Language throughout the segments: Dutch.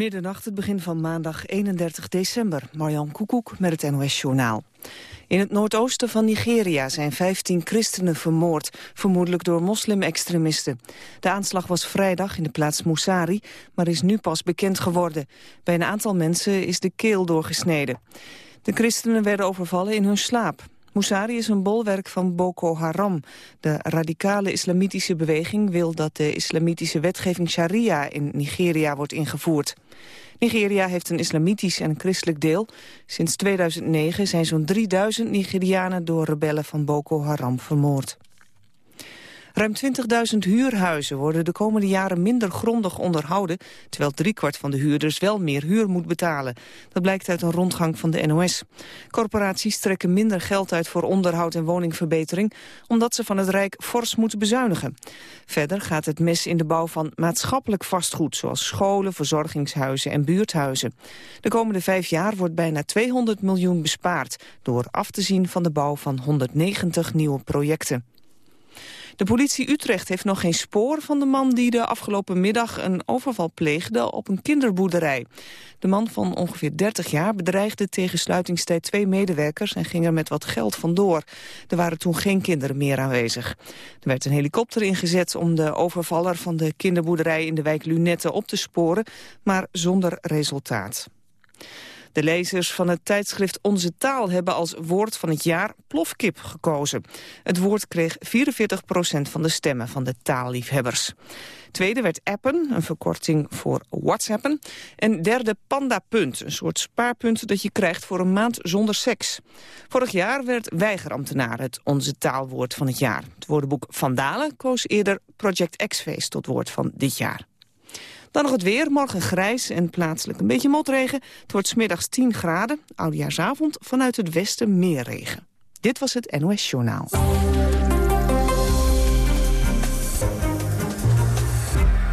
Middernacht, het begin van maandag 31 december. Marjan Koekoek met het NOS-journaal. In het noordoosten van Nigeria zijn 15 christenen vermoord, vermoedelijk door moslim-extremisten. De aanslag was vrijdag in de plaats Moussari, maar is nu pas bekend geworden. Bij een aantal mensen is de keel doorgesneden. De christenen werden overvallen in hun slaap. Moussari is een bolwerk van Boko Haram. De radicale islamitische beweging wil dat de islamitische wetgeving sharia in Nigeria wordt ingevoerd. Nigeria heeft een islamitisch en christelijk deel. Sinds 2009 zijn zo'n 3000 Nigerianen door rebellen van Boko Haram vermoord. Ruim 20.000 huurhuizen worden de komende jaren minder grondig onderhouden, terwijl driekwart van de huurders wel meer huur moet betalen. Dat blijkt uit een rondgang van de NOS. Corporaties trekken minder geld uit voor onderhoud en woningverbetering, omdat ze van het Rijk fors moeten bezuinigen. Verder gaat het mes in de bouw van maatschappelijk vastgoed, zoals scholen, verzorgingshuizen en buurthuizen. De komende vijf jaar wordt bijna 200 miljoen bespaard, door af te zien van de bouw van 190 nieuwe projecten. De politie Utrecht heeft nog geen spoor van de man die de afgelopen middag een overval pleegde op een kinderboerderij. De man van ongeveer 30 jaar bedreigde tegen sluitingstijd twee medewerkers en ging er met wat geld vandoor. Er waren toen geen kinderen meer aanwezig. Er werd een helikopter ingezet om de overvaller van de kinderboerderij in de wijk Lunette op te sporen, maar zonder resultaat. De lezers van het tijdschrift Onze Taal hebben als woord van het jaar plofkip gekozen. Het woord kreeg 44% van de stemmen van de taalliefhebbers. Tweede werd appen, een verkorting voor whatsappen. En derde pandapunt, een soort spaarpunt dat je krijgt voor een maand zonder seks. Vorig jaar werd weigerambtenaar het onze taalwoord van het jaar. Het woordenboek Vandalen koos eerder Project X-Feest tot woord van dit jaar. Dan nog het weer. Morgen grijs en plaatselijk een beetje motregen. Het wordt smiddags 10 graden. Oudejaarsavond vanuit het westen meer regen. Dit was het NOS Journaal.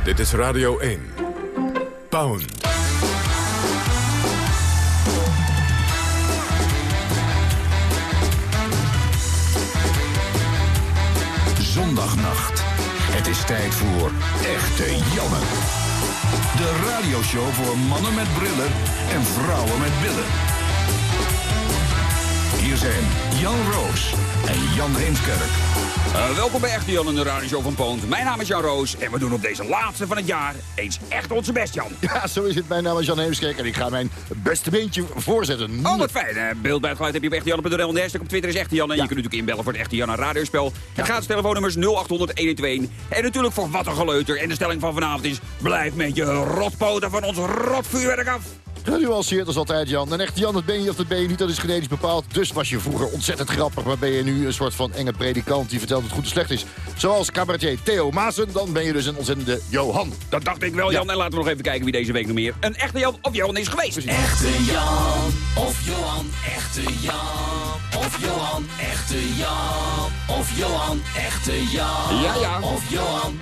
Dit is Radio 1. Pound. Zondagnacht. Het is tijd voor Echte Janne. De radioshow voor mannen met brillen en vrouwen met billen. Hier zijn Jan Roos en Jan Heemskerk. Uh, welkom bij Echte Jan in de radioshow van Poont. Mijn naam is Jan Roos en we doen op deze laatste van het jaar eens echt onze best, Jan. Ja, zo is het. Mijn naam is Jan Heemskerk en ik ga mijn beste beentje voorzetten. Oh, wat fijn. Uh, beeld bij het geluid heb je op echtejan.nl. De hashtag op Twitter is Echte Jan. En je kunt natuurlijk inbellen voor het Echte Jan een radiospel. Het gaat telefoonnummers 0800 112. En natuurlijk voor wat een geleuter. En de stelling van vanavond is... blijf met je rotpoten van ons rotvuurwerk af. Genuanceerd als altijd, Jan. En echt, Jan, dat ben je of dat ben je niet, dat is genetisch bepaald. Dus was je vroeger ontzettend grappig, maar ben je nu een soort van enge predikant... die vertelt het goed en slecht is. Zoals cabaretier Theo Maassen, dan ben je dus een ontzettende Johan. Dat dacht ik wel, Jan. En laten we nog even kijken wie deze week nog meer een echte Jan of Johan is geweest. Echte Jan of Johan, echte Jan of Johan, echte Jan of Johan, echte Jan Ja, ja. of Johan.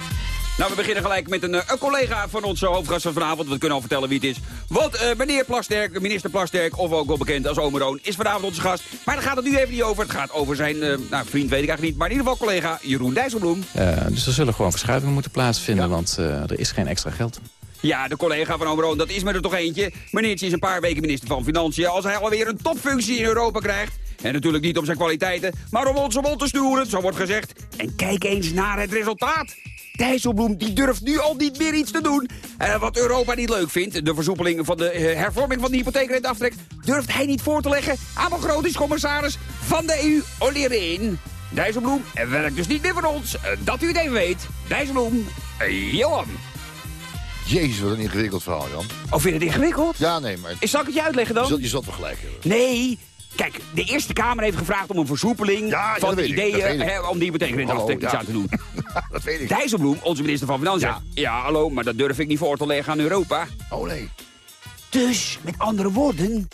Nou, we beginnen gelijk met een, eh, een collega van onze hoofdgast van vanavond. We kunnen al vertellen wie het is. Want eh, meneer Plasterk, minister Plasterk, of ook wel bekend als Omeroon, is vanavond onze gast. Maar daar gaat het nu even niet over. Het gaat over zijn, eh, nou, vriend weet ik eigenlijk niet, maar in ieder geval collega Jeroen Dijsselbloem. Uh, dus er zullen gewoon verschuivingen moeten plaatsvinden, want er is geen extra geld. Ja, de collega van Omeroon, dat is me er toch eentje. Meneertje is een paar weken minister van Financiën. Als hij alweer een topfunctie in Europa krijgt... En natuurlijk niet om zijn kwaliteiten, maar om onze mond te sturen, zo wordt gezegd. En kijk eens naar het resultaat. Dijsselbloem die durft nu al niet meer iets te doen. Uh, wat Europa niet leuk vindt, de versoepeling van de uh, hervorming van de hypotheekrenteaftrek... durft hij niet voor te leggen aan begrotingscommissaris van de EU, Olly Rehn. Dijsselbloem werkt dus niet meer voor ons, uh, dat u het even weet. Dijsselbloem, Johan. Jezus, wat een ingewikkeld verhaal, Jan. Oh, vind je het ingewikkeld? Ja, nee, maar... Zal ik het je uitleggen dan? Je zult, je zult wel gelijk hebben. Nee, Kijk, de Eerste Kamer heeft gevraagd om een versoepeling Ja, ja, van de ideeën hè, om die hypotheekrenteaftrek iets Hallo, aan te doen. dat weet ik. Dijsselbloem, onze minister van Financiën, Ja. ja hallo, maar dat durf ik niet voor te leggen aan Europa. Oh nee. Dus, met andere woorden,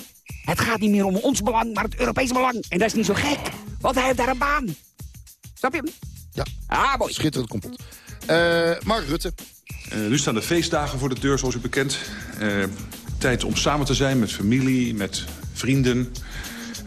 het gaat niet meer om ons belang, maar het Europese belang. En dat is niet zo gek, want hij heeft daar een baan. Snap je hem? Ja, Ah, mooi. schitterend complot. Eh Mark Rutte. Eh, nu staan de feestdagen voor de deur, zoals u bekend. Eh, tijd om samen te zijn met familie, met vrienden.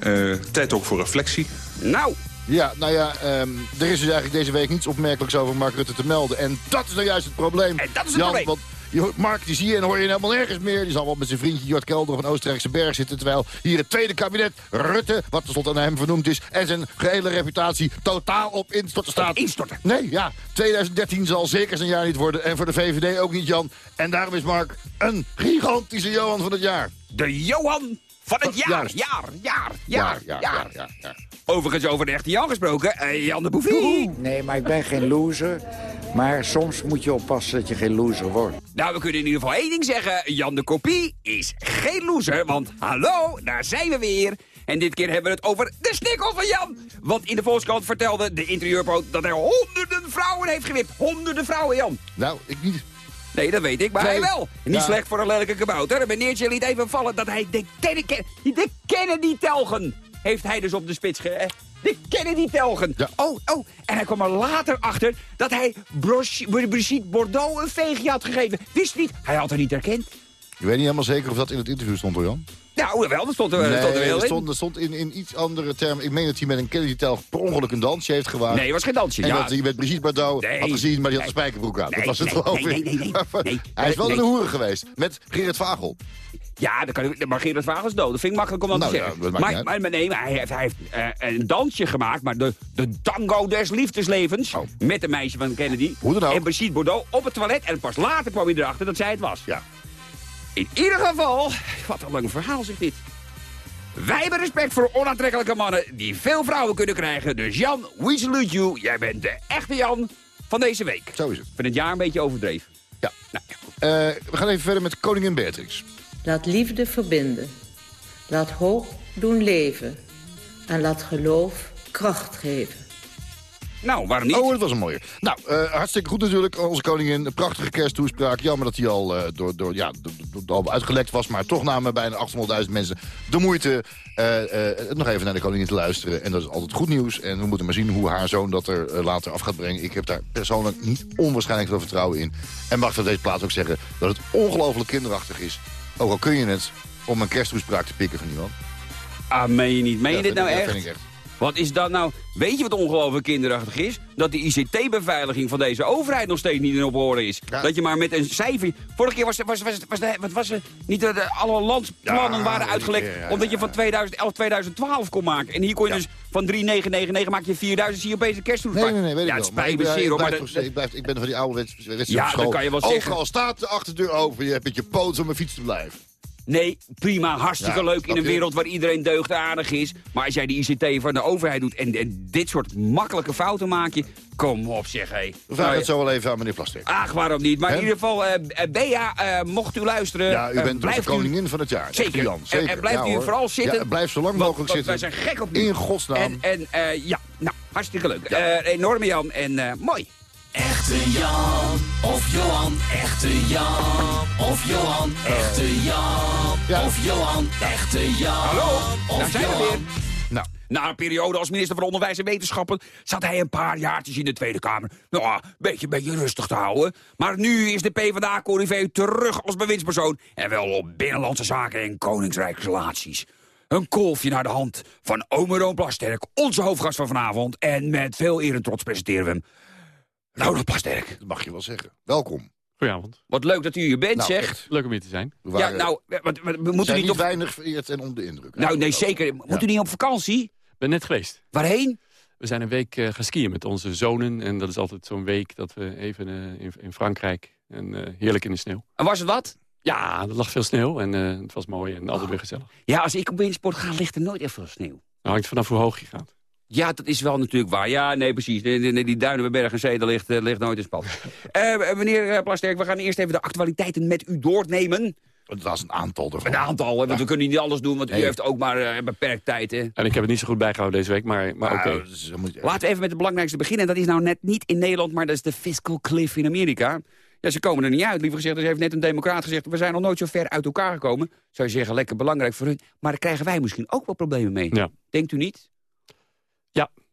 Eh, tijd ook voor reflectie. Nou, Ja, nou ja, ehm, er is dus eigenlijk deze week niets opmerkelijks over Mark Rutte te melden. En dat is nou juist het probleem. En dat is het Jan, probleem. Want Je Mark, die zie je en hoor je helemaal nergens meer. Die zal wel met zijn vriendje Jort Kelder van Oostenrijkse Berg zitten... terwijl hier het tweede kabinet, Rutte, wat tenslotte aan hem vernoemd is... en zijn gehele reputatie totaal op instorten staat. instorten? Nee, ja. 2013 zal zeker zijn jaar niet worden. En voor de VVD ook niet, Jan. En daarom is Mark een gigantische Johan van het jaar. De Johan van het jaar. Juist. Jaar, jaar, jaar, ja, jaar. ja, ja. Overigens over de echte Jan gesproken. eh, Jan de Bouffie. Nee, maar ik ben geen loser. Maar soms moet je oppassen dat je geen loser wordt. Nou, we kunnen in ieder geval één ding zeggen. Jan de Kopie is geen loser. Want hallo, daar zijn we weer. En dit keer hebben we het over de snikkel van Jan. Want in de Volkskrant vertelde de interieurpoot dat hij honderden vrouwen heeft gewipt. Honderden vrouwen, Jan. Nou, ik niet. Nee, dat weet ik, maar Nee. hij wel. Niet Ja. slecht voor een lelijke kabouter. En meneertje liet even vallen dat hij de, Kennedy- de Kennedy-telgen... heeft hij dus op de spits ge... eh, De Kennedy-telgen. Ja. Oh, oh. En hij kwam er later achter dat hij Broch- Brigitte Bordeaux een veegje had gegeven. Wist niet. Hij had haar niet herkend. Ik weet niet helemaal zeker of dat in het interview stond, hoor, Jan. Nou, wel, dat stond er, dat stond er er stond, er stond in, in iets andere termen. Ik meen dat hij met een Kennedy-tel per ongeluk een dansje heeft gewaagd. Nee, het was geen dansje. En ja. dat hij met Brigitte Bardot Nee. had gezien, maar die had een spijkerbroek aan. Dat was het nee, geloof nee, ik. nee, nee, Maar nee. Hij is wel in de hoeren geweest. Met Gerrit Vagel. Ja, dan kan ik, maar Gerard Vagel is dood. Dat vind ik makkelijk om dat Nou te ja, zeggen. dat maar, niet maar, maar nee, maar hij heeft, hij heeft eh, een dansje gemaakt, maar de, de tango des liefdeslevens. Oh. Met een meisje van Kennedy. Hoe dan ook. En Brigitte Bordeaux op het toilet. En pas later kwam hij erachter dat zij het was. Ja. In ieder geval, wat een lang verhaal zegt dit. Wij hebben respect voor onaantrekkelijke mannen die veel vrouwen kunnen krijgen. Dus Jan, we salute you. Jij bent de echte Jan van deze week. Zo is het. Ik vind het jaar een beetje overdreven. Ja. Nou, ja. Eh, we gaan even verder met koningin Beatrix. Laat liefde verbinden. Laat hoop doen leven. En laat geloof kracht geven. Nou, waarom niet? Oh, dat was een mooie. Nou, eh, hartstikke goed natuurlijk. Onze koningin, een prachtige kersttoespraak. Jammer dat hij al, eh, door, door, ja, door, uitgelekt was. Maar toch namen bijna 800.000 mensen de moeite... eh, nog even naar de koningin te luisteren. En dat is altijd goed nieuws. En we moeten maar zien hoe haar zoon dat er later af gaat brengen. Ik heb daar persoonlijk niet onwaarschijnlijk veel vertrouwen in. En mag van deze plaats ook zeggen dat het ongelooflijk kinderachtig is. Ook al kun je het om een kersttoespraak te pikken van iemand. Ah, meen je niet? Meen je Ja, dit nou echt? dat vind ik echt. Wat is dat nou? Weet je wat ongelooflijk kinderachtig is? Dat de ICT-beveiliging van deze overheid nog steeds niet in op orde is. Ja. Dat je maar met een cijfer... Vorige keer was, was, was, was, de- wat was er? Niet de, de- alle landsplannen Ja, waren uitgelekt. ja, omdat je van 2011, 2012 kon maken. En hier kon je dus van 3999 maak je 4000, zie je opeens een kersttoespraak. Nee, nee, nee, weet ja, het spijt me zeer, maar dat- ik, blijf, ik ben van die oude wedstrijd Ja, dat kan je wel zeggen. Overal staat de achterdeur open, je hebt met je poot om mijn fiets te blijven. Nee, prima, hartstikke Ja, leuk in een je? wereld waar iedereen deugdaardig is. Maar als jij de ICT van de overheid doet en, en dit soort makkelijke fouten maak je... Kom op zeg, hé. We Nou, vragen het zo wel even aan meneer Plasterk. Ach, waarom niet? Maar in ieder geval, eh eh, Bea, eh, mocht u luisteren... Ja, u bent u- koningin van het jaar. Zeker. Jan, En- zeker. En, blijft Ja, u vooral zitten. Ja, blijf zo lang mogelijk want zitten. Wij zijn gek op u. In godsnaam. En, en ja, nou, hartstikke leuk. Enorme Jan en mooi. Echte Jan of Johan, echte Jan of Johan, echte Jan Ja. of Johan, echte Jan. Hallo, of daar zijn we weer. Nou, Na een periode als minister van Onderwijs en Wetenschappen... zat hij een paar jaartjes in de Tweede Kamer. Nou, een beetje, beetje rustig te houden. Maar nu is de PvdA-corrivé terug als bewindspersoon... en wel op binnenlandse zaken en koningsrijksrelaties. Een kolfje naar de hand van Omeroon Plasterk, onze hoofdgast van vanavond... en met veel eer en trots presenteren we hem. Laurent Plasterk. dat mag je wel zeggen. Welkom. Goedenavond. Wat leuk dat u hier bent, Nou, zeg. echt. Leuk om hier te zijn. We Ja, nou, we we moeten zijn niet niet op... weinig vereerd en onder de indruk. Nou, nee, zeker. Moet u niet op vakantie? Ik ben net geweest. Waarheen? We zijn een week eh, gaan skiën met onze zonen. En dat is altijd zo'n week dat we even eh, in, in Frankrijk... en eh, heerlijk in de sneeuw. En was het wat? Ja, er lag veel sneeuw en eh, het was mooi en altijd weer gezellig. Ja, als ik op wintersport ga, ligt er nooit echt veel sneeuw. Het hangt vanaf hoe hoog je gaat. Ja, dat is wel natuurlijk waar. Ja, nee, precies. Die, duinen bij Berg en Zee, daar ligt, eh, ligt nooit een spat. Eh, meneer eh, Plasterk, we gaan eerst even de actualiteiten met u doornemen. Het was een aantal ervan. Een aantal, hè, want we kunnen niet alles doen, want u heeft ook maar eh, beperkt tijd. Hè. En ik heb het niet zo goed bijgehouden deze week, maar, maar oké. Nou, dat is- dat moet je- Laten we even met het belangrijkste beginnen. En dat is nou net niet in Nederland, maar dat is de fiscal cliff in Amerika. Ja, ze komen er niet uit, liever gezegd. Er heeft net een democraat gezegd, we zijn nog nooit zo ver uit elkaar gekomen. Zou je zeggen, lekker belangrijk voor hun. Maar daar krijgen wij misschien ook wel problemen mee. Ja. Denkt u niet?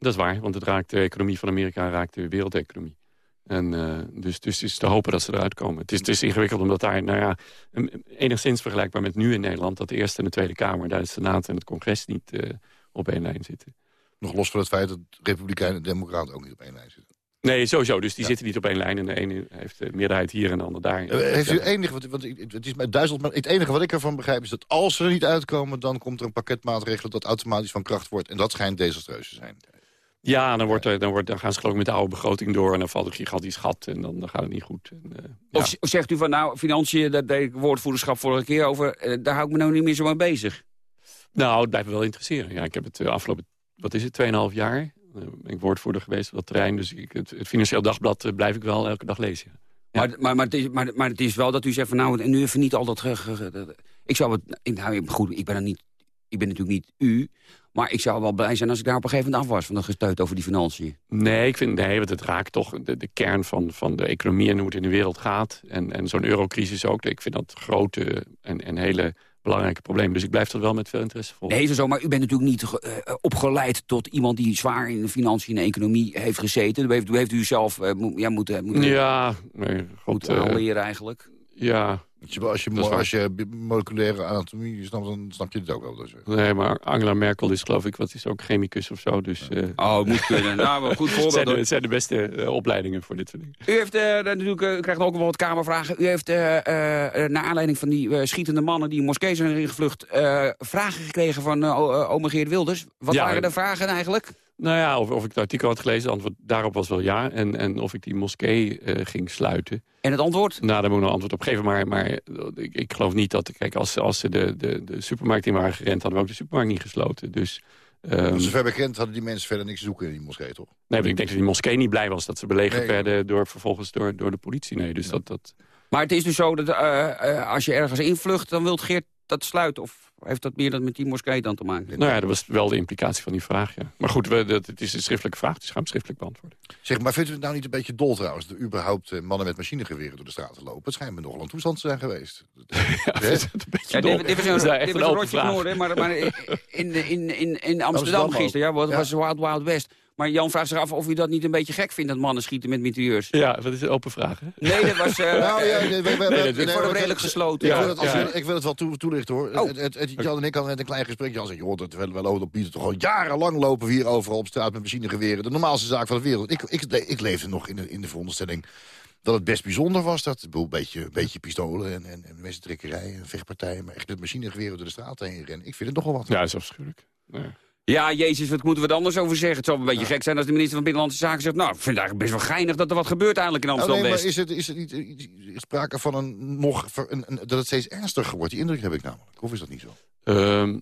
Dat is waar. Want het raakt de economie van Amerika raakt de wereldeconomie. En eh, dus, dus het is te hopen dat ze eruit komen. Het is, het is ingewikkeld omdat daar, nou ja, enigszins vergelijkbaar met nu in Nederland... dat de Eerste en de Tweede Kamer, daar de Senaat en het Congres niet eh, op één lijn zitten. Nog los van het feit dat Republikeinen en Democraten ook niet op één lijn zitten. Nee, sowieso. Dus die zitten niet op één lijn. En de ene heeft de meerderheid hier en de ander daar. Eh, Heeft u enige, want, het is mij duizelig, maar het enige wat ik ervan begrijp is dat als ze er niet uitkomen, dan komt er een pakket maatregelen dat automatisch van kracht wordt. En dat schijnt desastreus te zijn. Ja, dan, wordt er, dan, wordt, dan gaan ze geloof ik met de oude begroting door... en dan valt een gigantisch gat en dan, dan gaat het niet goed. En, eh, ja. Of, zegt u van, nou, financiën, daar deed ik woordvoerderschap vorige keer over... eh, daar hou ik me nou niet meer zo mee bezig. Nou, het blijft me wel interesseren. Ja, ik heb het eh, afgelopen, wat is het, 2,5 jaar... ben ik woordvoerder geweest op dat terrein. Dus ik, het, het Financieel Dagblad blijf ik wel elke dag lezen. Ja. Maar, maar, maar, het is, maar, maar het is wel dat u zegt van, nou, nu even niet al dat... ge- ge- ge- dat- ik zou het, ik- nou, goed, ik ben, er niet, ik ben natuurlijk niet u... maar ik zou wel blij zijn als ik daar op een gegeven moment af was... van dat gesteut over die financiën. Nee, ik vind, nee, want het raakt toch de, de kern van, van de economie en hoe het in de wereld gaat. En, en zo'n eurocrisis ook. Ik vind dat grote en, en hele belangrijke probleem. Dus ik blijf dat wel met veel interesse volgen. Nee, zo, maar u bent natuurlijk niet eh, opgeleid tot iemand die zwaar in de financiën en economie heeft gezeten. Dat heeft, u heeft u zelf eh, mo- ja, moeten, moeten, Ja, nee, goed. moeten aanleren eigenlijk. Ja, Als je, als je, als moleculaire anatomie snapt, dan snap je het ook wel. Dus. nee, maar Angela Merkel is geloof ik, wat is ook chemicus of zo. Dus eh, Oh, het moet kunnen. nou, wel een goed voorbeeld. het zijn de beste eh, opleidingen voor dit soort dingen. U heeft eh, natuurlijk, eh, u krijgt ook wel wat kamervragen. U heeft eh, eh, naar aanleiding van die eh, schietende mannen die in moskee zijn ingevlucht... eh, vragen gekregen van uh, ome Geert Wilders. Wat Ja, waren de vragen eigenlijk? Nou ja, of, of ik het artikel had gelezen, het antwoord daarop was wel ja. En, en of ik die moskee eh, ging sluiten. En het antwoord? Nou, daar moet ik nog een antwoord op geven. Maar, maar eh, ik, ik geloof niet dat... Kijk, als, als ze de, de, de supermarkt in waren gerend... hadden we ook de supermarkt niet gesloten. Dus... ehm, Voor zover bekend hadden die mensen verder niks te zoeken in die moskee, toch? nee, maar ik denk dat die moskee niet blij was... dat ze belegerd Nee. werden door, vervolgens door, door de politie. Nee, dus dat... dat Maar het is dus zo dat eh, eh, als je ergens invlucht... dan wilt Geert dat sluiten. Of heeft dat meer dat met die moskee dan te maken? nou ja, dat was wel de implicatie van die vraag, ja. Maar goed, we, dat, het is een schriftelijke vraag, dus we gaan hem schriftelijk beantwoorden. Zeg, maar vindt u het nou niet een beetje dol trouwens... dat er überhaupt eh, mannen met machinegeweren door de straten lopen? Het schijnt me nogal een toestand te zijn geweest. Ja, dat is een beetje Ja, dol. dit, dit was een, dit een was rotje maar, maar in, in, in, in, Amsterdam Amsterdam gisteren, ja, wat Ja. was Wild Wild West. Maar Jan vraagt zich af of u dat niet een beetje gek vindt... dat mannen schieten met mitrailleurs. Ja, dat is een open vraag, hè? Nee, dat was... eh, Nou ja, nee, we- we- we- nee, ik redelijk gesloten. Ik, Ja, wil het, als, ja. ik wil het wel toe, toelichten hoor. Oh. Het, het, het- Jan en ik hadden net een klein gesprek. Jan zei, joh, dat wel, wel op Pieter toch al jarenlang lopen we hier overal op straat met machinegeweren. De normaalste zaak van de wereld. Ik, ik, ik leefde nog in de, in de veronderstelling dat het best bijzonder was. Dat, ik een beetje, een beetje pistolen en, en, en en vechtpartijen. Maar echt met machinegeweren door de straat heen rennen. Ik vind het nogal wat. Ja, dat is afschuwelijk. Ja. Ja, jezus, wat moeten we er anders over zeggen? Het zou een beetje gek zijn als de minister van Binnenlandse Zaken zegt... nou, ik vind het eigenlijk best wel geinig dat er wat gebeurt eigenlijk in Oh, nee, maar Amsterdam-West. is, het, is er niet eh, sprake van een nog een- dat het steeds ernstiger wordt? Die indruk heb ik namelijk. Of is dat niet zo? Ehm,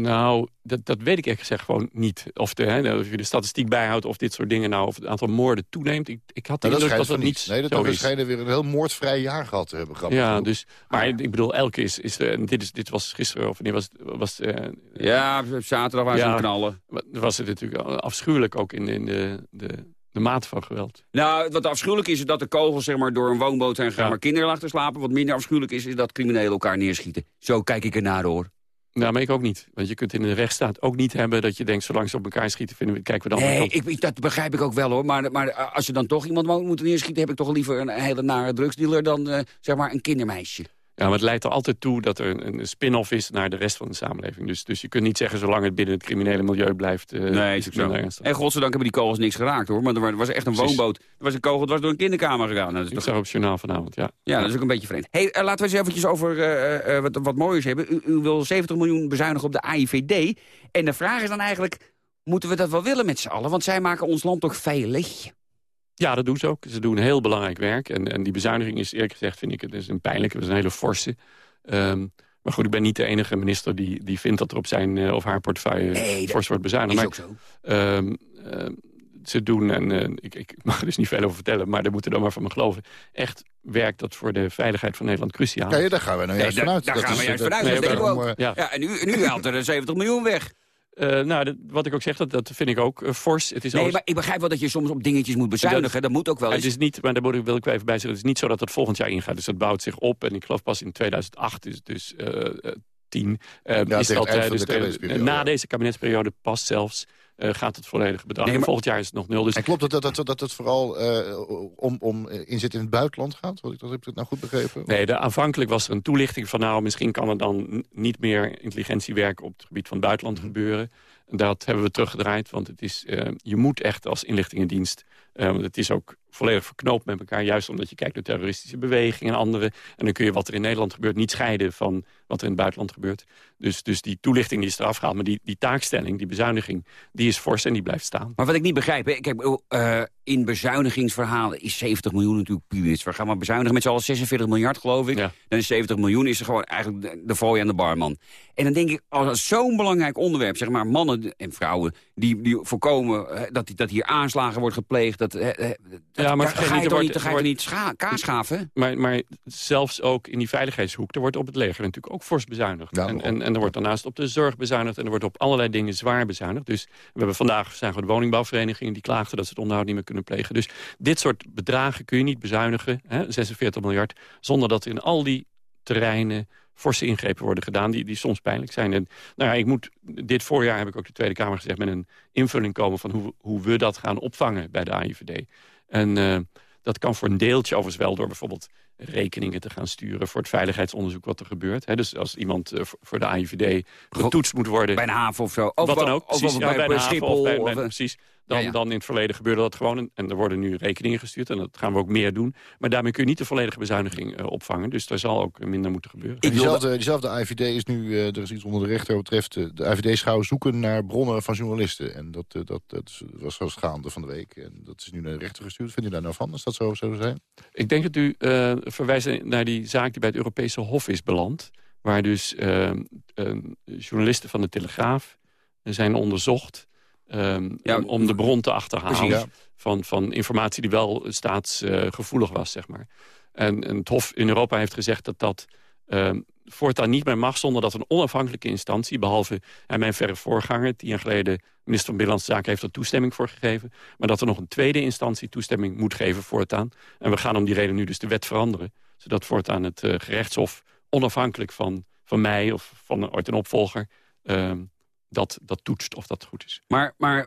nou, dat, dat weet ik echt gezegd gewoon niet. Of, de, hè, of je de statistiek bijhoudt of dit soort dingen nou... of het aantal moorden toeneemt. Ik, ik had de Nou, dat dat dat niet. niet Nee, dat we is. schijnen weer een heel moordvrij jaar gehad te hebben. grappig Ja, dus, maar ik bedoel, elke is... is eh, dit, is, dit was gisteren, of wanneer was het... Was, eh, Ja, zaterdag waren ze Ja. aan knallen. was het natuurlijk afschuwelijk ook in, in de, de, de mate van geweld. Nou, wat afschuwelijk is, is dat de kogels zeg maar, door een woonboot zijn gegaan... Ja. maar kinderen laten slapen. Wat minder afschuwelijk is, is dat criminelen elkaar neerschieten. Zo kijk ik ernaar, hoor. Nou, maar ik ook niet. Want je kunt in een rechtsstaat ook niet hebben dat je denkt... zolang ze op elkaar schieten, vinden we, kijken we dan... Nee, ik, dat begrijp ik ook wel, hoor. Maar, maar als je dan toch iemand mo- moet neerschieten... heb ik toch liever een hele nare drugsdealer dan eh, zeg maar een kindermeisje. Ja, maar het leidt er altijd toe dat er een, een spin-off is naar de rest van de samenleving. Dus, dus je kunt niet zeggen, zolang het binnen het criminele milieu blijft... eh, Nee, is zo. En godzijdank hebben die kogels niks geraakt, hoor. Maar er wa- was echt een Precies. woonboot. Er was een kogel, het was door een kinderkamer gegaan. Nou, dat is Ik toch zag op het journaal vanavond, ja. Ja, dat is ook een beetje vreemd. Hey, eh, laten we eens eventjes over eh, wat, wat mooiers hebben. U, u wil 70 miljoen bezuinigen op de AIVD. En de vraag is dan eigenlijk, moeten we dat wel willen met z'n allen? Want zij maken ons land toch veilig? Ja, dat doen ze ook. Ze doen heel belangrijk werk. En, en die bezuiniging is eerlijk gezegd, vind ik, het is een pijnlijke, het is een hele forse. Ehm, maar goed, ik ben niet de enige minister die, die vindt dat er op zijn eh, of haar portefeuille Nee, fors wordt bezuinigd. Is Maar ook zo. Ehm, ehm, ze doen, en eh, ik, ik mag er dus niet veel over vertellen... maar daar moeten dan maar van me geloven... echt werkt dat voor de veiligheid van Nederland cruciaal. Ja, daar gaan we nou Nee, juist daar- vanuit. daar Dat gaan is, we juist eh, vanuit, nee, dat denken we daarom, ook. Ja. Ja, en nu, nu haalt er 70 miljoen weg. Eh, nou, dat- wat ik ook zeg, dat, dat vind ik ook eh, fors. Het is Nee, alles- maar ik begrijp wel dat je soms op dingetjes moet bezuinigen. Dat moet ook wel het eens. is niet, maar daar moet ik- wil ik wel even bij zeggen... het is niet zo dat het volgend jaar ingaat. Dus dat bouwt zich op. En ik geloof pas in 2008, dus, dus eh, eh, 10... eh, Ja, is dat, het dus de kabinetsperiode, na deze kabinetsperiode pas zelfs... eh, gaat het volledige bedrag. Nee, En maar- volgend jaar is het nog nul. Dus En klopt het dat, dat, dat het vooral eh, om, om inzet in het buitenland gaat? Wat ik, dat heb ik nou goed begrepen? Nee, de, aanvankelijk was er een toelichting van... nou, misschien kan er dan niet meer intelligentiewerk... op het gebied van het buitenland Mhm. gebeuren. En dat hebben we teruggedraaid, want het is, eh, je moet echt als inlichtingendienst... eh, want het is ook volledig verknoopt met elkaar... juist omdat je kijkt naar terroristische bewegingen en andere. En dan kun je wat er in Nederland gebeurt niet scheiden... van wat er in het buitenland gebeurt. Dus, dus die toelichting die is eraf gehaald. Maar die, die taakstelling, die bezuiniging, die is fors en die blijft staan. Maar wat ik niet begrijp, hè, kijk, eh, in bezuinigingsverhalen is 70 miljoen natuurlijk peanuts. We gaan maar bezuinigen met z'n allen 46 miljard, geloof ik. Ja. Dan is 70 miljoen is er gewoon eigenlijk de, fooi aan de barman. En dan denk ik, als zo'n belangrijk onderwerp, zeg maar, mannen en vrouwen... die, die voorkomen eh, dat, dat hier aanslagen wordt gepleegd... Dat, eh, eh, dat, Ja, maar ga- je er toch niet, ga je er niet scha kaas schaven? Maar, maar zelfs ook in die veiligheidshoek, er wordt op het leger natuurlijk ook fors bezuinigd. Ja, en, en, en er wordt daarnaast op de zorg bezuinigd en er wordt op allerlei dingen zwaar bezuinigd. Dus we hebben vandaag zijn de woningbouwverenigingen die klaagden dat ze het onderhoud niet meer kunnen plegen. Dus dit soort bedragen kun je niet bezuinigen, hè, 46 miljard, zonder dat in al die terreinen forse ingrepen worden gedaan die, die soms pijnlijk zijn. En nou ja, ik moet, dit voorjaar heb ik ook de Tweede Kamer gezegd... met een invulling komen van hoe, hoe we dat gaan opvangen bij de AIVD. En eh, dat kan voor een deeltje overigens wel door bijvoorbeeld rekeningen te gaan sturen... voor het veiligheidsonderzoek wat er gebeurt. Hè, dus als iemand eh, voor- de AIVD getoetst moet worden... Bij een haven of zo. Of wat dan ook, precies, of ja, bij, een Schiphol. of bij- eh, precies. Dan, Ja, ja. dan in het verleden gebeurde dat gewoon. En, en er worden nu rekeningen gestuurd. En dat gaan we ook meer doen. Maar daarmee kun je niet de volledige bezuiniging eh, opvangen. Dus er zal ook minder moeten gebeuren. Diezelfde, diezelfde IVD is nu, er is iets onder de rechter wat betreft... de IVD schouw zoeken naar bronnen van journalisten. En dat, dat, dat was zo gaande van de week. En dat is nu naar de rechter gestuurd. Vindt u daar nou van? Is dat zo zo zijn? Ik denk dat u verwijst naar die zaak die bij het Europese Hof is beland. Waar dus eh, eh, journalisten van de Telegraaf zijn onderzocht... eh, Ja, om, om de bron te achterhalen precies, ja. van, van informatie die wel staatsgevoelig was, zeg maar. En, en het Hof in Europa heeft gezegd dat dat voortaan niet meer mag... zonder dat een onafhankelijke instantie, behalve eh, mijn verre voorganger... tien jaar geleden minister van Binnenlandse Zaken heeft er toestemming voor gegeven... maar dat er nog een tweede instantie toestemming moet geven voortaan. En we gaan om die reden nu dus de wet veranderen... zodat voortaan het eh, gerechtshof onafhankelijk van, van mij of van ooit een opvolger... eh, dat, dat toetst of dat goed is. Maar, maar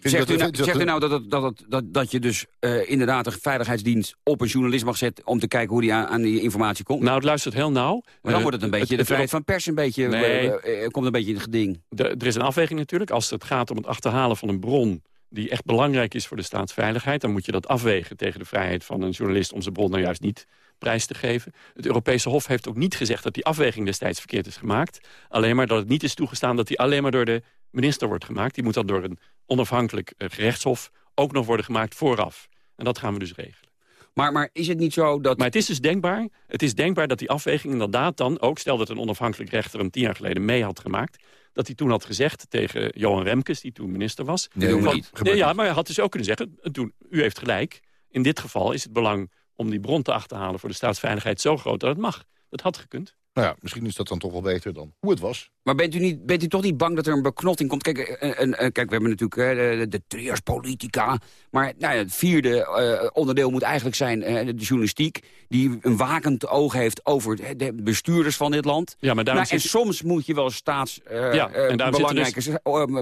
zegt, dat- u nou, dat- zegt u nou dat, het- dat, het- dat, dat je dus eh, inderdaad een veiligheidsdienst op een journalist mag zetten... om te kijken hoe die aan, aan die informatie komt? Nou, het luistert heel nauw. maar dan Eh, wordt het een beetje de vrijheid van pers een beetje... Nee. eh, komt een beetje in het geding. De- er is een afweging natuurlijk. Als het gaat om het achterhalen van een bron die echt belangrijk is voor de staatsveiligheid... dan moet je dat afwegen tegen de vrijheid van een journalist... om zijn bron nou juist niet prijs te geven. Het Europese Hof heeft ook niet gezegd dat die afweging destijds verkeerd is gemaakt. Alleen maar dat het niet is toegestaan dat die alleen maar door de minister wordt gemaakt. Die moet dan door een onafhankelijk eh, gerechtshof ook nog worden gemaakt vooraf. En dat gaan we dus regelen. Maar, maar is het niet zo dat... Maar het is dus denkbaar, het is denkbaar dat die afweging inderdaad dan ook... stel dat een onafhankelijk rechter hem tien jaar geleden mee had gemaakt... dat hij toen had gezegd tegen Johan Remkes, die toen minister was... Nee, van- niet. Nee, ja, maar hij had dus ook kunnen zeggen, toen, u heeft gelijk... in dit geval is het belang om die bron te achterhalen... voor de staatsveiligheid zo groot dat het mag. Dat had gekund. Nou ja, misschien is dat dan toch wel beter dan hoe het was. Maar bent u, niet, bent u toch niet bang dat er een beknotting komt? Kijk, eh, eh, eh, kijk we hebben natuurlijk eh, de, de triaspolitica. Maar nou ja, het vierde eh, onderdeel moet eigenlijk zijn eh, de journalistiek... die een wakend oog heeft over de- de bestuurders van dit land. Ja, maar daarom Nou, en soms moet je wel staats eh, Ja,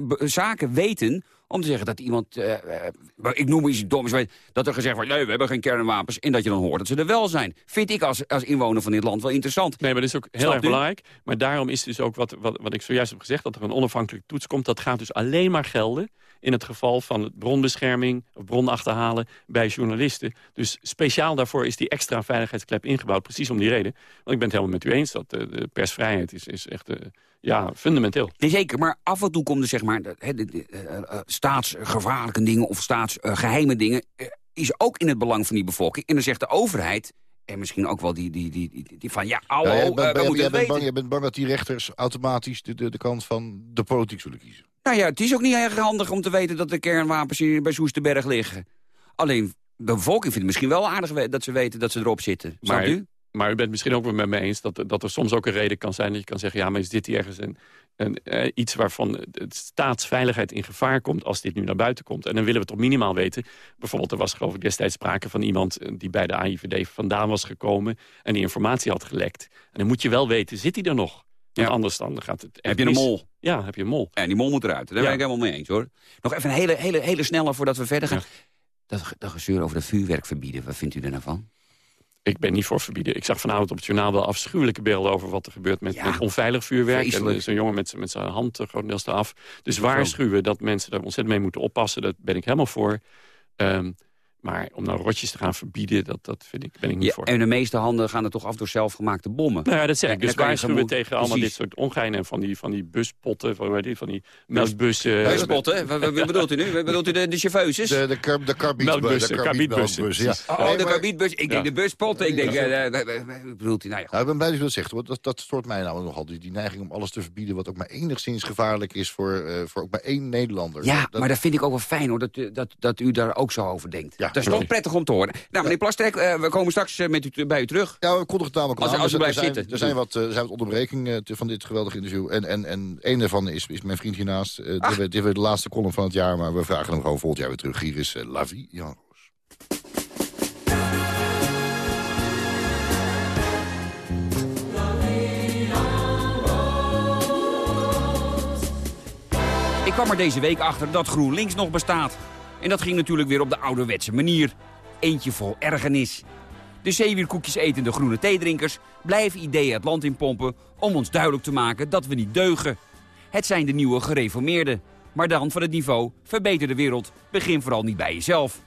b- zaken weten... om te zeggen dat iemand, eh, eh, ik noem iets doms, dat er gezegd wordt... nee, we hebben geen kernwapens, en dat je dan hoort dat ze er wel zijn. Vind ik als, als inwoner van dit land wel interessant. Nee, maar dat is ook heel erg u? belangrijk. Maar daarom is dus ook wat, wat, wat ik zojuist heb gezegd... dat er een onafhankelijke toets komt. Dat gaat dus alleen maar gelden in het geval van bronbescherming... of bron achterhalen bij journalisten. Dus speciaal daarvoor is die extra veiligheidsklep ingebouwd. Precies om die reden. Want ik ben het helemaal met u eens dat eh, de persvrijheid is, is echt... eh, ja, fundamenteel. Nee, zeker, maar af en toe komt er zeg maar de, hè, de, de, eh, eh, staatsgevaarlijke dingen of staatsgeheime dingen, eh, is ook in het belang van die bevolking. En dan zegt de overheid, en misschien ook wel die, die, die, die, die van ja, hallo, Ja, jij eh, bent, we moeten bent weten. bang, jij bent bang dat die rechters automatisch de, de, de kant van de politiek zullen kiezen. Nou ja, het is ook niet erg handig om te weten dat de kernwapens hier bij Soesterberg liggen. Alleen, de bevolking vindt het misschien wel aardig dat ze weten dat ze erop zitten. Maar- u? Maar u bent misschien ook wel met me eens dat, dat er soms ook een reden kan zijn... dat je kan zeggen, ja, maar is dit hier ergens een, een, eh, iets waarvan de staatsveiligheid in gevaar komt... als dit nu naar buiten komt. En dan willen we toch minimaal weten. Bijvoorbeeld, er was geloof ik destijds sprake van iemand... eh, die bij de AIVD vandaan was gekomen en die informatie had gelekt. En dan moet je wel weten, zit hij er nog? Want Ja. anders dan gaat het Heb je een mol? Ja, heb je een mol. En die mol moet eruit. Daar Ja. ben ik helemaal mee eens, hoor. Nog even een hele, hele, hele snelle voordat we verder gaan. Dat, dat gezeur over de vuurwerk verbieden, wat vindt u er nou van? Ik ben niet voor verbieden. Ik zag vanavond op het journaal wel afschuwelijke beelden... over wat er gebeurt met, Ja. met onveilig vuurwerk. Vreselijk. En is een jongen met, met zijn hand grotendeels eraf. Dus waarschuwen dat mensen daar ontzettend mee moeten oppassen... dat ben ik helemaal voor. Ehm, maar om nou rotjes te gaan verbieden, dat, dat vind ik, ben ik niet Ja, voor. en de meeste handen gaan er toch af door zelfgemaakte bommen. Nou ja, dat zeg ik. Dus je waarschuwen gewoon- tegen allemaal dit soort ongeinen... van die, van die buspotten, van, je, van die melkbussen... Uh, spotten, wat, wat bedoelt u nu? Wat bedoelt u de, de chauffeuses? De, de, kar, de karbietbus. Melkbussen, de karbietbussen, Ja. oh, de maar- karbietbus. Ik denk Ja. de buspotten. Ik denk, eh, eh, eh, bedoelt u, nou ja, Nou, ik ben blij dat je dat zegt. Dat, dat stoort mij nou nogal. Die, die neiging om alles te verbieden... wat ook maar enigszins gevaarlijk is voor, eh, voor ook maar één Nederlander. Ja, Dat- maar dat vind ik ook wel fijn hoor, dat, u- dat, dat u daar ook zo over denkt. Ja, dat is toch prettig om te horen. Nou, meneer Plasterk, eh, we komen straks eh, met u, bij u terug. Ja, we kondigen het namelijk al Als- aan. als u Er zijn- zitten. Er zijn wat, eh, er zijn wat onderbrekingen van dit geweldige interview. En, en, en een daarvan is, is mijn vriend hiernaast. Dit, werd de laatste column van het jaar, maar we vragen hem gewoon volgend jaar weer terug. Hier is La Vie, Jan Roos. Ik kwam er deze week achter dat GroenLinks nog bestaat. En dat ging natuurlijk weer op de ouderwetse manier. Eentje vol ergernis. De zeewierkoekjes etende groene theedrinkers blijven ideeën het land inpompen... om ons duidelijk te maken dat we niet deugen. Het zijn de nieuwe gereformeerden. Maar dan van het niveau verbeter de wereld. Begin vooral niet bij jezelf.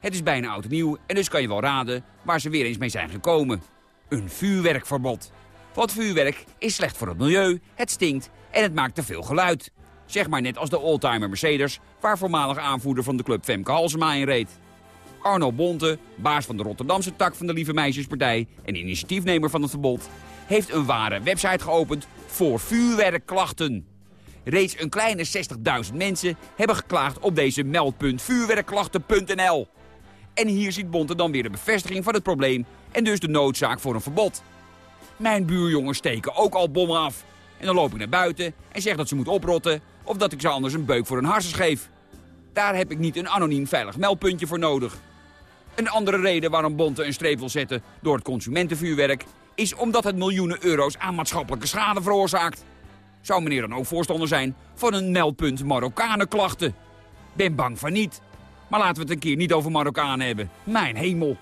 Het is bijna oud en nieuw en dus kan je wel raden waar ze weer eens mee zijn gekomen. Een vuurwerkverbod. Want vuurwerk is slecht voor het milieu, het stinkt en het maakt te veel geluid. Zeg maar net als de oldtimer Mercedes, waar voormalig aanvoerder van de club Femke Halsema in reed. Arno Bonte, baas van de Rotterdamse tak van de Lieve Meisjespartij en initiatiefnemer van het verbod, heeft een ware website geopend voor vuurwerkklachten. Reeds een kleine 60.000 mensen hebben geklaagd op deze meldpunt vuurwerkklachten.nl. En hier ziet Bonte dan weer de bevestiging van het probleem en dus de noodzaak voor een verbod. Mijn buurjongens steken ook al bommen af. En dan loop ik naar buiten en zeg dat ze moeten oprotten... of dat ik ze anders een beuk voor hun harses geef. Daar heb ik niet een anoniem veilig meldpuntje voor nodig. Een andere reden waarom Bonte een streep wil zetten door het consumentenvuurwerk... is omdat het miljoenen euro's aan maatschappelijke schade veroorzaakt. Zou meneer dan ook voorstander zijn van een meldpunt Marokkanenklachten? Ben bang van niet. Maar laten we het een keer niet over Marokkanen hebben. Mijn hemel.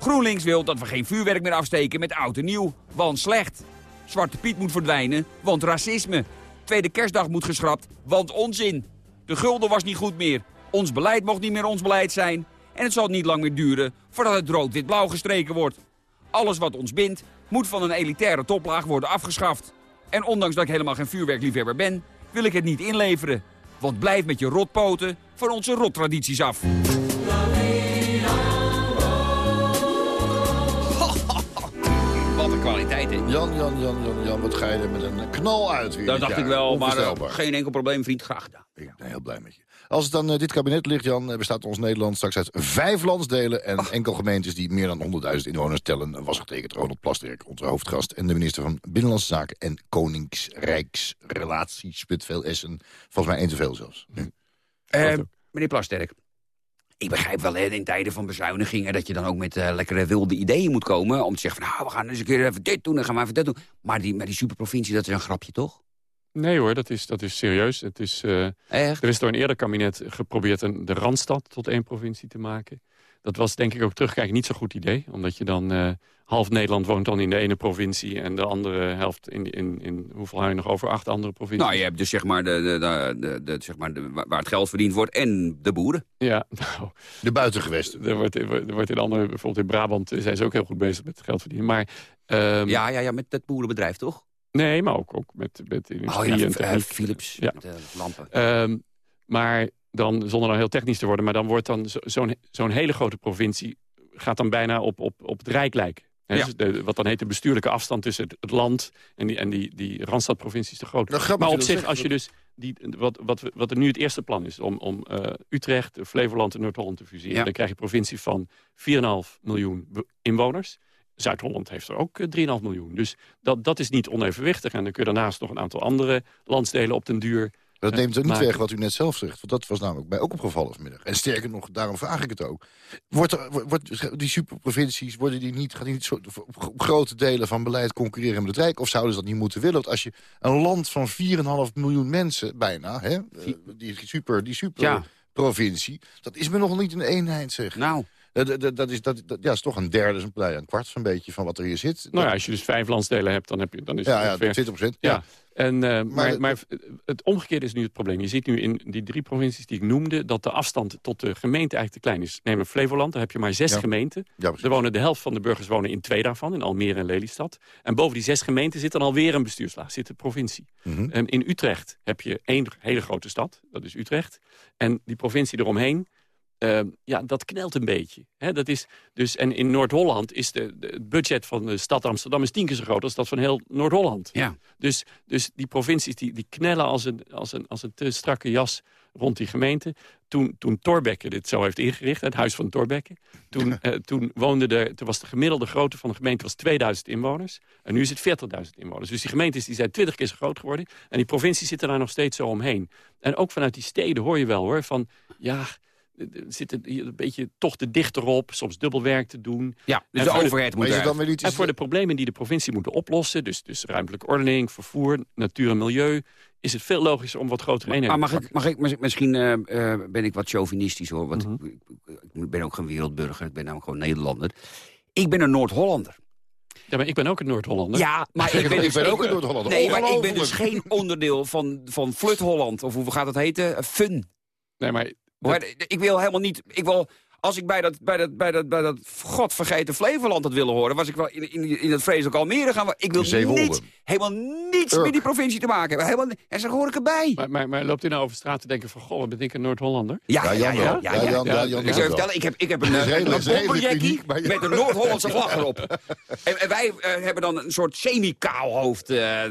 GroenLinks wil dat we geen vuurwerk meer afsteken met oud en nieuw, want slecht. Zwarte Piet moet verdwijnen, want racisme. Tweede kerstdag moet geschrapt, want onzin. De gulden was niet goed meer. Ons beleid mocht niet meer ons beleid zijn. En het zal niet lang meer duren voordat het rood-wit-blauw gestreken wordt. Alles wat ons bindt, moet van een elitaire toplaag worden afgeschaft. En ondanks dat ik helemaal geen vuurwerkliefhebber ben, wil ik het niet inleveren. Want blijf met je rotpoten van onze rottradities af. Jan, Jan, Jan, Jan, Jan, wat ga je er met een knal uit weer Dat dacht jaar. ik wel, maar eh, geen enkel probleem, vriend. Graag gedaan. Ik ben heel blij met je. Als het dan eh, dit kabinet ligt, Jan, eh, bestaat ons Nederland straks uit vijf landsdelen... en enkel gemeentes die meer dan 100.000 inwoners tellen. Was getekend Ronald Plasterk, onze hoofdgast... en de minister van Binnenlandse Zaken en Koningsrijksrelaties... met veel S'en. Volgens mij één te veel zelfs. Meneer Plasterk, ik begrijp wel hè, in tijden van bezuinigingen... dat je dan ook met eh, lekkere wilde ideeën moet komen... om te zeggen van, nou, we gaan eens een keer even dit doen... en gaan we even dat doen. Maar die, maar die superprovincie, dat is een grapje, toch? Nee hoor, dat is, dat is serieus. Het is, eh, Echt? er is door een eerder kabinet geprobeerd een, de Randstad tot één provincie te maken. Dat was denk ik ook terugkijken niet zo'n goed idee. Omdat je dan, eh, half Nederland woont dan in de ene provincie... en de andere helft in, in, in hoeveel hou je nog over? Acht andere provincies. Nou, je hebt dus zeg maar, de, de, de, de, zeg maar de, waar het geld verdiend wordt en de boeren. Ja, nou, De buitengewesten. er wordt, er wordt in andere, bijvoorbeeld in Brabant eh, zijn ze ook heel goed bezig met geld verdienen. Maar, ehm, Ja, ja, ja, met dat boerenbedrijf, toch? Nee, maar ook, ook met, met industrie Oh ja, en eh. Philips, Ja. met, lampen. Ehm, maar dan, zonder dan heel technisch te worden... maar dan wordt dan zo- zo'n zo'n hele grote provincie... gaat dan bijna op, op, op het Rijk lijken. Ja. dus de, wat dan heet de bestuurlijke afstand tussen het, het land... en die, en die, die Randstadprovincie is te groot. Nou, maar op zich, als je dus... Die, wat, wat, wat er nu het eerste plan is... om, om eh, Utrecht, Flevoland en Noord-Holland te fuseren... Ja. dan krijg je een provincie van 4,5 miljoen inwoners... Zuid-Holland heeft er ook eh, 3,5 miljoen. Dus dat, dat is niet onevenwichtig. En dan kun je daarnaast nog een aantal andere landsdelen op den duur Dat neemt er niet maken. weg wat u net zelf zegt. Want dat was namelijk mij ook opgevallen vanmiddag. En sterker nog, daarom vraag ik het ook. Wordt er, wordt- die superprovincies, worden die niet, gaan die niet zo, op, grote delen van beleid concurreren met het Rijk? Of zouden ze dat niet moeten willen? Want als je een land van 4,5 miljoen mensen bijna, hè, eh, die super, die super Ja. provincie, dat is me nog niet een eenheid, zeg. Nou, Dat, dat, dat is, dat, dat, ja, is toch een derde, een, een kwart zo'n beetje van wat er hier zit. Nou ja, als je dus vijf landsdelen hebt, dan, heb je, dan is ja, het ja, ongeveer... 20 procent. Ja. Ja. En, eh, maar, het- maar het omgekeerde is nu het probleem. Je ziet nu in die drie provincies die ik noemde... dat de afstand tot de gemeente eigenlijk te klein is. Neem een Flevoland, daar heb je maar zes Ja. gemeenten. Ja. Er wonen de helft van de burgers wonen in twee daarvan, in Almere en Lelystad. En boven die zes gemeenten zit dan alweer een bestuurslaag, zit de provincie. Mhm. En in Utrecht heb je één hele grote stad, dat is Utrecht. En die provincie eromheen, eh, ja, dat knelt een beetje. Dat is dus, en in Noord-Holland is de, de- het budget van de stad Amsterdam is tien keer zo groot als dat van heel Noord-Holland. ja. Dus, dus die provincies die, die knellen als een, als, een, als een te strakke jas rond die gemeente. Toen, toen Thorbecke dit zo heeft ingericht, het huis van Thorbecke... toen, eh, toen, woonde er, toen was de gemiddelde grootte van de gemeente was 2000 inwoners. En nu is het 40.000 inwoners. Dus die gemeentes die zijn 20 keer zo groot geworden. En die provincies zitten daar nog steeds zo omheen. En ook vanuit die steden hoor je wel hoor, van ja... zitten hier een beetje toch te dichter op, soms dubbelwerk te doen. ja, dus En de voor de- overheid moet eruit. dan weer. En voor de problemen die de provincie moeten oplossen... dus, dus ruimtelijke ordening, vervoer, natuur en milieu... is het veel logischer om wat grotere eenheden Maar te mag ik, mag ik, misschien eh, eh, ben ik wat chauvinistisch hoor, want Mhm. ik, ik- ik ben ook geen wereldburger, ik ben namelijk gewoon Nederlander. Ik ben een Noord-Hollander. Ja, maar ik ben ook een Noord-Hollander. Ja, maar ik ben, Ik dus, ben ook een Noord-Hollander. Nee, maar ik ben dus geen onderdeel van, van Flut Holland. Of hoe gaat het heten? Fun. Nee, maar Maar ik wil helemaal niet... Ik wil, als ik bij dat, bij dat, bij dat, bij dat godvergeten Flevoland had willen horen... was ik wel in, in, in het vreselijk Almere gaan. Ik wil Zeewolde. Helemaal niets Urk. met die provincie te maken hebben. Helemaal, en zo hoor ik erbij. Maar, maar, maar loopt u nou over straat te denken van... goh, ben ik een Noord-Hollander? Ja, Ja. Ja, Ik zou je vertellen, ik heb, ik heb een, een, met een Noord-Hollandse vlag erop. En, en wij eh, hebben dan een soort semi-kaal hoofd. eh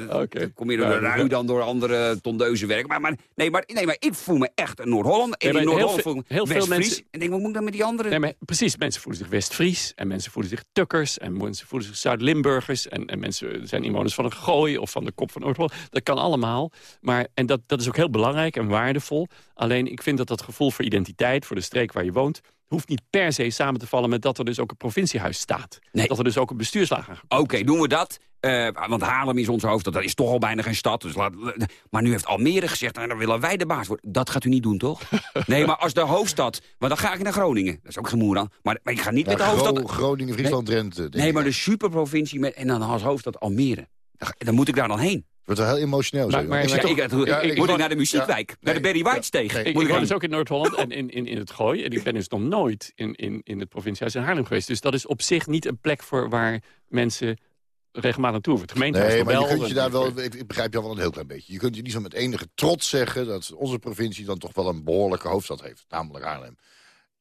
kom je door de rui ja. dan door andere tondeuze werk. Maar, maar, nee, maar, nee, maar ik voel me echt een Noord-Hollander. En Nee, in Noord-Holland veel- voel ik me heel veel mensen- En denk, wat moet ik dan met die anderen? Nee, maar precies, mensen voelen zich West-Fries... en mensen voelen zich Tukkers... en mensen voelen zich Zuid-Limburgers... En, en mensen zijn inwoners van een Gooi of van de Kop van Noord-Holland. Dat kan allemaal. Maar, en dat, dat is ook heel belangrijk en waardevol. Alleen ik vind dat dat gevoel voor identiteit... voor de streek waar je woont... hoeft niet per se samen te vallen met dat er dus ook een provinciehuis staat. Nee. Dat er dus ook een bestuurslaag aan Oké, doen we dat. Eh, want Haarlem is onze hoofdstad, dat is toch al bijna geen stad. Dus laat, maar nu heeft Almere gezegd, nou, dan willen wij de baas worden. Dat gaat u niet doen, toch? nee, maar als de hoofdstad... Want dan ga ik naar Groningen. Dat is ook gemoer aan. Maar, maar ik ga niet met de hoofdstad... Gro- Groningen, Friesland, Drenthe. denk Nee, maar de superprovincie met, en dan als hoofdstad Almere. Dan, dan moet ik daar dan heen. Het wordt wel heel emotioneel. Maar- zo. maar- ik, toch- ik, ja, ik- ik- moet ik naar de muziekwijk, ja, naar de Barry White steeg. nee, Ik, Moet ik ik woon dus ook in Noord-Holland en in, in, in het Gooi. En ik ben dus nog nooit in, in, in het provinciehuis in Haarlem geweest. Dus dat is op zich niet een plek voor waar mensen regelmatig naartoe hoeven. Het gemeentehuis Nee, maar je kunt je daar wel, ik ik begrijp je al wel een heel klein beetje. Je kunt je niet zo met enige trots zeggen dat onze provincie dan toch wel een behoorlijke hoofdstad heeft. Namelijk Haarlem.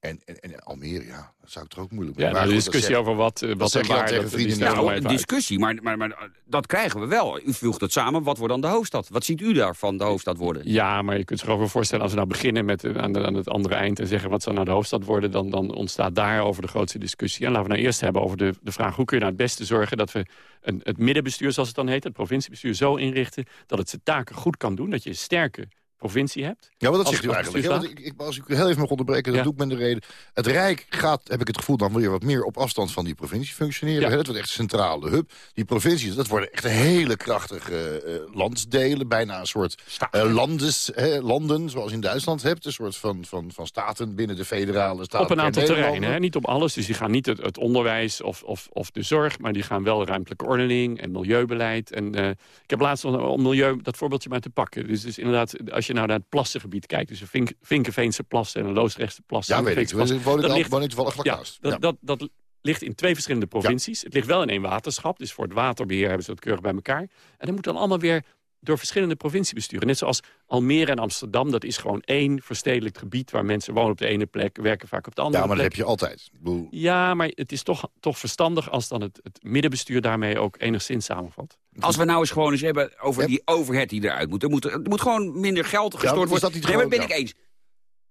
En, en, en Almere, ja, dat zou ik toch ook moeilijk Ja, vinden. nou, dat discussie zeg- over wat, wat zeg en waar... tegen dat- vrienden Ja, een discussie, maar, maar, maar dat krijgen we wel. U voegt het samen, wat wordt dan de hoofdstad? Wat ziet u daarvan, de hoofdstad worden? Ja, maar je kunt zich ook wel voorstellen... als we nou beginnen met, eh, aan, de, aan het andere eind... en zeggen wat zou nou de hoofdstad worden... Dan, dan ontstaat daarover de grootste discussie. En laten we nou eerst hebben over de, de vraag... hoe kun je nou het beste zorgen dat we een, het middenbestuur, zoals het dan heet... het provinciebestuur zo inrichten dat het zijn taken goed kan doen... dat je een sterke provincie hebt. Ja, maar dat zegt u eigenlijk. Ja, ik, ik, als ik heel even mag onderbreken, dat Ja. doe ik met de reden. Het Rijk gaat, heb ik het gevoel, dan weer wat meer op afstand van die provincie functioneren. Ja. hè. Het wordt echt een centrale hub. Die provincies, dat worden echt hele krachtige eh, landsdelen. Bijna een soort eh, landes, hè, landen, zoals in Duitsland hebt. Een soort van, van, van staten binnen de federale staat. op een aantal terreinen, hè? niet op alles. Dus die gaan niet het, het onderwijs of, of, of de zorg... maar die gaan wel ruimtelijke ordening en milieubeleid. En, eh, ik heb laatst nog om milieu dat voorbeeldje maar te pakken. Dus, dus inderdaad, als je nou naar het plassengebied kijkt... dus een Vink, Vinkenveense plassen en een Loosrechtse plassen... Ja, weet ik. Plassen, Woon ik, ligt- woon ik toevallig vlak ja, dat, Ja. dat, dat ligt in twee verschillende provincies. Het ligt wel in één waterschap. Dus voor het waterbeheer hebben ze dat keurig bij elkaar. En dat moet dan allemaal weer door verschillende provinciebesturen. Net zoals Almere en Amsterdam, dat is gewoon één verstedelijkt gebied... waar mensen wonen op de ene plek, werken vaak op de andere ja, maar dat plek. heb je altijd. Ja, maar het is toch, toch verstandig als dan het, het middenbestuur daarmee ook enigszins samenvalt. Als we nou eens gewoon eens hebben over Ja. die overhead die eruit moet. Er moet, er moet gewoon minder geld gestort is worden. dat niet nee, maar gewoon- ben ja. ik eens.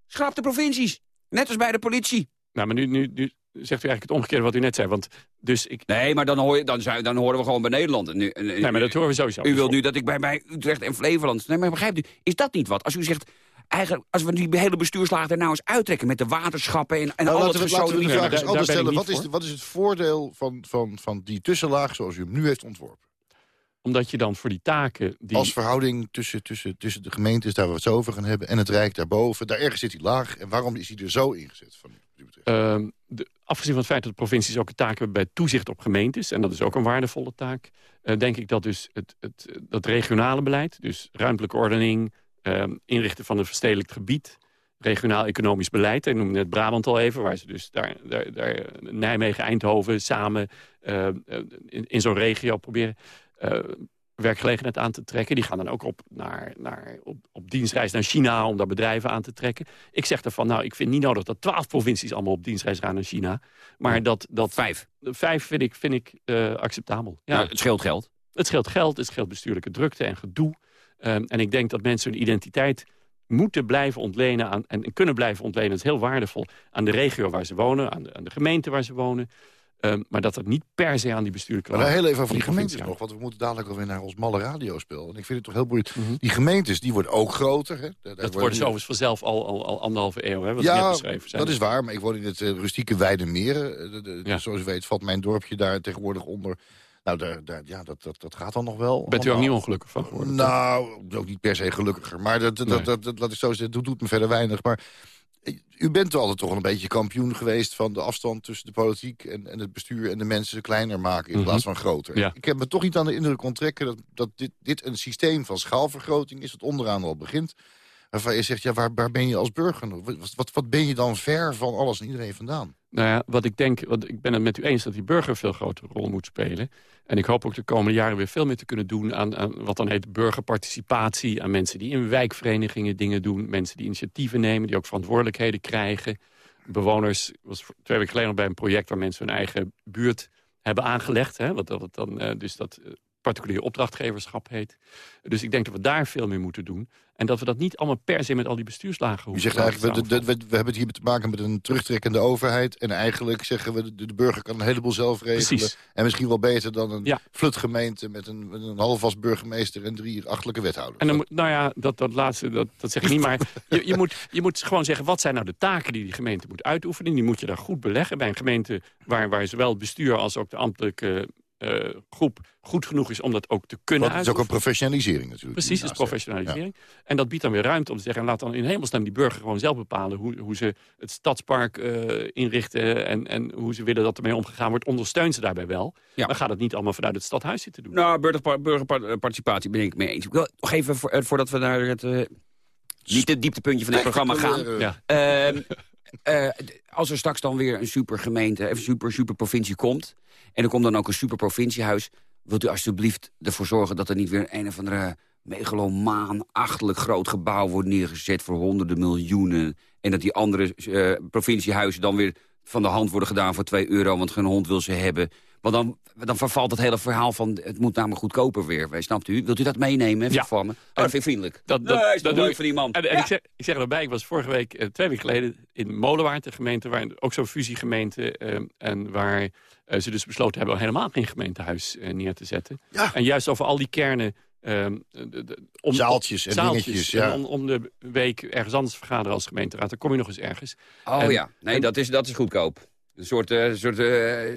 Schrap de provincies. Net als bij de politie. Nou, maar nu, nu, nu zegt u eigenlijk het omgekeerde wat u net zei. Want dus ik... Nee, maar dan, hoor je, dan, zou, dan horen we gewoon bij Nederland. Nu, nee, maar dat horen we sowieso. U wilt nu dat ik bij, bij Utrecht en Flevoland... Nee, maar begrijpt u, is dat niet wat? Als u zegt, eigenlijk, als we die hele bestuurslaag er nou eens uittrekken... met de waterschappen en, en Nou, al laten het we, laten we die gezoden... vraag eens anders stellen. niet Wat is, wat is het voordeel van, van, van die tussenlaag zoals u hem nu heeft ontworpen? Omdat je dan voor die taken... Die, Als verhouding tussen, tussen, tussen de gemeentes, daar we het zo over gaan hebben... en het Rijk daarboven, daar ergens zit die laag. En waarom is hij er zo ingezet? Van, u? Afgezien van het feit dat de provincies ook een taak hebben bij toezicht op gemeentes... en dat is ook een waardevolle taak... eh, denk ik dat dus het, het, dat regionale beleid, dus ruimtelijke ordening... ehm, inrichten van een verstedelijkt gebied, regionaal economisch beleid... ik noemde net Brabant al even, waar ze dus daar, daar, daar Nijmegen, Eindhoven samen eh, eh, in, in zo'n regio proberen... werkgelegenheid aan te trekken. Die gaan dan ook op, naar, naar, op, op dienstreis naar China om daar bedrijven aan te trekken. Ik zeg ervan, nou, ik vind niet nodig dat twaalf provincies allemaal op dienstreis gaan naar China. Maar dat... dat Vijf. Vijf vind ik, vind ik eh, acceptabel. Ja, Nou, het scheelt geld. het scheelt geld, het scheelt bestuurlijke drukte en gedoe. Ehm, en ik denk dat mensen hun identiteit moeten blijven ontlenen aan, en kunnen blijven ontlenen. Dat is heel waardevol aan de regio waar ze wonen, aan de, aan de gemeente waar ze wonen. Ehm, maar dat dat niet per se aan die bestuurlijke Maar heel even over van die gemeentes nog, want we moeten dadelijk alweer naar ons malle radiospel. En ik vind het toch heel boeiend. Mhm. Die gemeentes, die worden ook groter. Hè? Daar- daar Dat worden wordt nu- overigens vanzelf al, al, al anderhalve eeuw, hè, wat net Ja, beschreven zijn. dat is waar, maar ik woon in het eh, rustieke Weidemeren. Eh, de- de- Ja. Zoals u weet valt mijn dorpje daar tegenwoordig onder. Nou, daar, daar, ja, dat, dat, dat gaat dan nog wel. Bent u ook niet ongelukkig van geworden? toch? Nou, ook niet per se gelukkiger. Maar dat, dat, Nee. dat, dat, laat ik zo zeggen, dat doet me verder weinig. Maar u bent altijd toch een beetje kampioen geweest... van de afstand tussen de politiek en, en het bestuur... en de mensen kleiner maken in Mhm. plaats van groter. Ja. Ik heb me toch niet aan de indruk onttrekken... dat, dat dit, dit een systeem van schaalvergroting is... dat onderaan al begint. Waarvan je zegt, ja, waar, waar ben je als burger? Wat, wat, wat ben je dan ver van alles en iedereen vandaan? Nou ja, wat ik denk, ik ben het met u eens dat die burger een veel grotere rol moet spelen. En ik hoop ook de komende jaren weer veel meer te kunnen doen aan, aan wat dan heet burgerparticipatie. Aan mensen die in wijkverenigingen dingen doen. Mensen die initiatieven nemen, die ook verantwoordelijkheden krijgen. Bewoners, was twee weken geleden nog bij een project waar mensen hun eigen buurt hebben aangelegd. Hè, wat, wat dan, eh, dus dat eh, particulier opdrachtgeverschap heet. Dus ik denk dat we daar veel meer moeten doen. En dat we dat niet allemaal per se met al die bestuurslagen U hoeven zegt te laten eigenlijk, we, samenvallen. we, we hebben het hier te maken met een terugtrekkende overheid. En eigenlijk zeggen we, de, de burger kan een heleboel zelf regelen. Precies. En misschien wel beter dan een Ja. flutgemeente... met een, met een halfvast burgemeester en drie achtelijke wethouders. En dan moet, nou ja, dat, dat laatste, dat, dat zeg ik niet. Maar je, je, moet, je moet gewoon zeggen, wat zijn nou de taken die die gemeente moet uitoefenen? Die moet je daar goed beleggen. Bij een gemeente waar, waar zowel het bestuur als ook de ambtelijke eh, groep goed genoeg is om dat ook te kunnen het is ook een professionalisering natuurlijk. Precies, dat is professionalisering. En dat biedt dan weer ruimte om te zeggen... laat dan in hemelsnaam die burger gewoon zelf bepalen... hoe, hoe ze het stadspark eh, inrichten en, en hoe ze willen dat ermee omgegaan wordt. Ondersteunt ze daarbij wel. Ja. Maar gaat het niet allemaal vanuit het stadhuis zitten doen. Nou, burgerpa- burgerparticipatie ben ik mee eens. Ik wil nog even, voor, eh, voordat we naar het... eh, niet het dieptepuntje van dit programma gaan. Ja. Eh, als er straks dan weer een supergemeente, een super, superprovincie komt... en er komt dan ook een superprovinciehuis... wilt u alsjeblieft ervoor zorgen dat er niet weer een of andere megalomaan-achterlijk groot gebouw wordt neergezet... voor honderden miljoenen. En dat die andere eh, provinciehuizen dan weer van de hand worden gedaan voor 2 euro... want geen hond wil ze hebben. Want dan, dan vervalt het hele verhaal van... het moet namelijk goedkoper weer. Snapt u? Wilt u dat meenemen? Ja. Van me? Oh, dat vind ik vriendelijk. Dat, dat, nee, is dat doe leuk ik. voor die man. En, en Ja. ik, zeg, ik zeg erbij, ik was vorige week, eh, twee weken geleden... in Molenwaard, een gemeente, waar, ook zo'n fusiegemeente... eh, en waar eh, ze dus besloten hebben... om helemaal geen gemeentehuis eh, neer te zetten. Ja. En juist over al die kernen... ehm, de- de- om, Zaaltjes en zaaltjes dingetjes, en om, om de week ergens anders te vergaderen als gemeenteraad. Dan kom je nog eens ergens. Oh En- ja, nee, en- dat, is, dat is goedkoop. Een soort, eh soort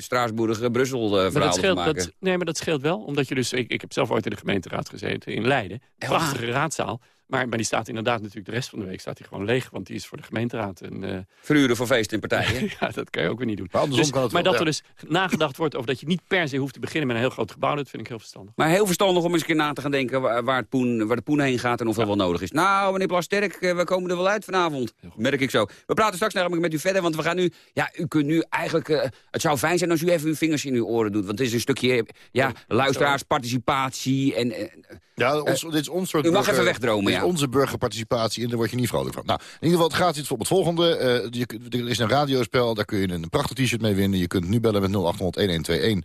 Straatsburger Brussel Maar verhaal dat te scheelt, maken. dat, nee, maar dat scheelt wel. Omdat je dus, ik, ik heb zelf ooit in de gemeenteraad gezeten in Leiden. Prachtige raadzaal. Maar, maar die staat inderdaad natuurlijk de rest van de week staat die gewoon leeg. Want die is voor de gemeenteraad. En, eh, Verhuren voor feesten en partijen. ja, dat kan je ook weer niet doen. Maar andersom Dus- kan het maar wel, dat ja. er dus nagedacht wordt over dat je niet per se hoeft te beginnen met een heel groot gebouw. Dat vind ik heel verstandig. maar heel verstandig om eens een keer na te gaan denken waar, waar, het poen, waar de poen heen gaat en of dat wel nodig is. Nou, meneer Plasterk, eh, we komen er wel uit vanavond. Merk ik zo. We praten straks namelijk met u verder, want we gaan nu... Ja, u kunt nu eigenlijk... eh, het zou fijn zijn als u even uw vingers in uw oren doet. Want het is een stukje, ja, luisteraarsparticipatie en... Ja, ons, dit is ons soort U mag burger- even wegdromen, is ja. onze burgerparticipatie en daar word je niet vrolijk van. Nou, in ieder geval, het gaat iets op het volgende. Eh, je, er is een radiospel, daar kun je een prachtig t-shirt mee winnen. Je kunt nu bellen met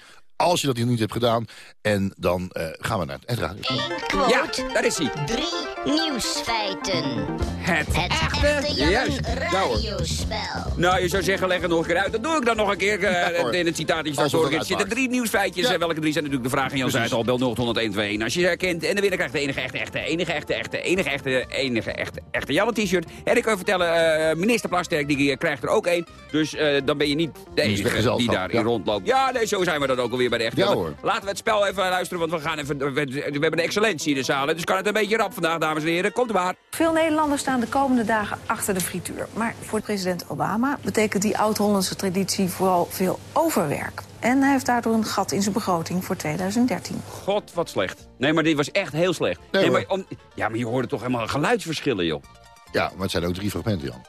0800-1121 als je dat hier niet hebt gedaan. En dan eh, gaan we naar het radiospel. ja, daar is hij. Drie nieuwsfeiten. Het, Het echte Jan Juist. Nou radiospel. Nou, je zou zeggen, leg het nog een keer uit. Dat doe ik dan nog een keer. eh, in het citaat die Als staat we voor. het Er zitten drie nieuwsfeitjes. Ja. En welke drie zijn natuurlijk de vraag. En Jan zei het al, bel 0800 Als je ze herkent. En de winnaar krijgt de enige echte, echte, enige echte, echte, enige echte, enige echte, echte Janne t-shirt. En ik kan je vertellen, eh, minister Plasterk die eh, krijgt er ook één. Dus eh, dan ben je niet de enige die daarin ja. rondloopt. Ja, nee, zo zijn we dan ook alweer bij de echte Ja, Janne. hoor. Laten we het spel even luisteren, want we, gaan even, we, we hebben een excellentie in de zaal. Dus kan het een beetje rap vandaag, dames en heren. Komt er maar. Veel Nederlanders staan de komende dagen achter de frituur. Maar voor president Obama betekent die oud-Hollandse traditie vooral veel overwerk. En hij heeft daardoor een gat in zijn begroting voor 2013. God, wat slecht. Nee, maar dit was echt heel slecht. Nee, maar om, ja, maar je hoorde toch helemaal geluidsverschillen, joh. Ja, maar het zijn ook drie fragmenten, Jan.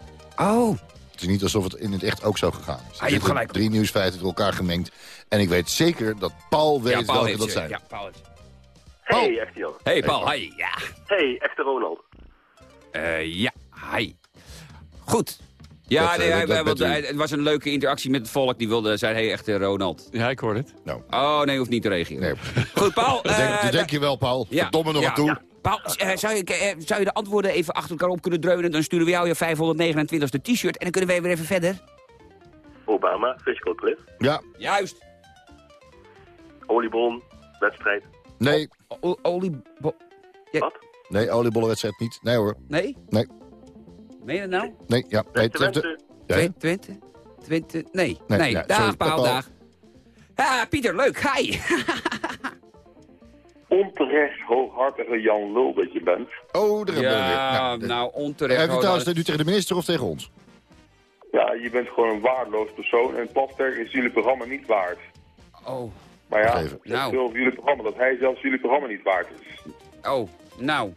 Oh. Het is niet alsof het in het echt ook zo gegaan is. Ah, je hebt gelijk. Drie nieuwsfeiten door elkaar gemengd. En ik weet zeker dat Paul weet ja, Paul welke dat zijn. Ja, Paul heeft. Hey, echt Jan. Hey, Paul, hi. Ja. Hey, echte Ronald. Eh, ja, hi. Goed. Ja, Dat, nee, eh, hij- dat hij- hij- het was een leuke interactie met het volk. Die wilde, zei, hey, echte Ronald. Ja, ik hoor het. Nou, Oh, nee, hoeft niet te reageren. nee. Goed, Paul. Dat denk, eh, dat denk je wel, Paul. ja, Verdomme nog ja, toe. ja. Paul, eh, zou, je, zou je de antwoorden even achter elkaar op kunnen dreunen? Dan sturen we jou je 529ste t-shirt en dan kunnen wij weer even verder. Obama, Fiscal Cliff. Ja, Juist. Oliebron, wedstrijd. Nee, olie... Ja. Wat? nee, oliebollenwedstrijd niet. Nee hoor, Nee? nee, Meen je dat nou? nee, ja. Nee, Beste het- het- wensen. ja, Twe- Twente? Twente? Nee. Nee, Nee. Dag, Paul. dag. Ja, Pieter, leuk. Hi. Onterecht hooghartige Jan Lul dat je bent. Oh, daar hebben we. Ja, nou, Heb onterecht. je hoor, trouwens nu tegen de minister of tegen ons? Ja, je bent gewoon een waardeloos persoon en Plasterk is jullie programma niet waard. Oh, Maar ja, dat Nou. over jullie programma, dat hij zelfs jullie programma niet waard is. oh, nou.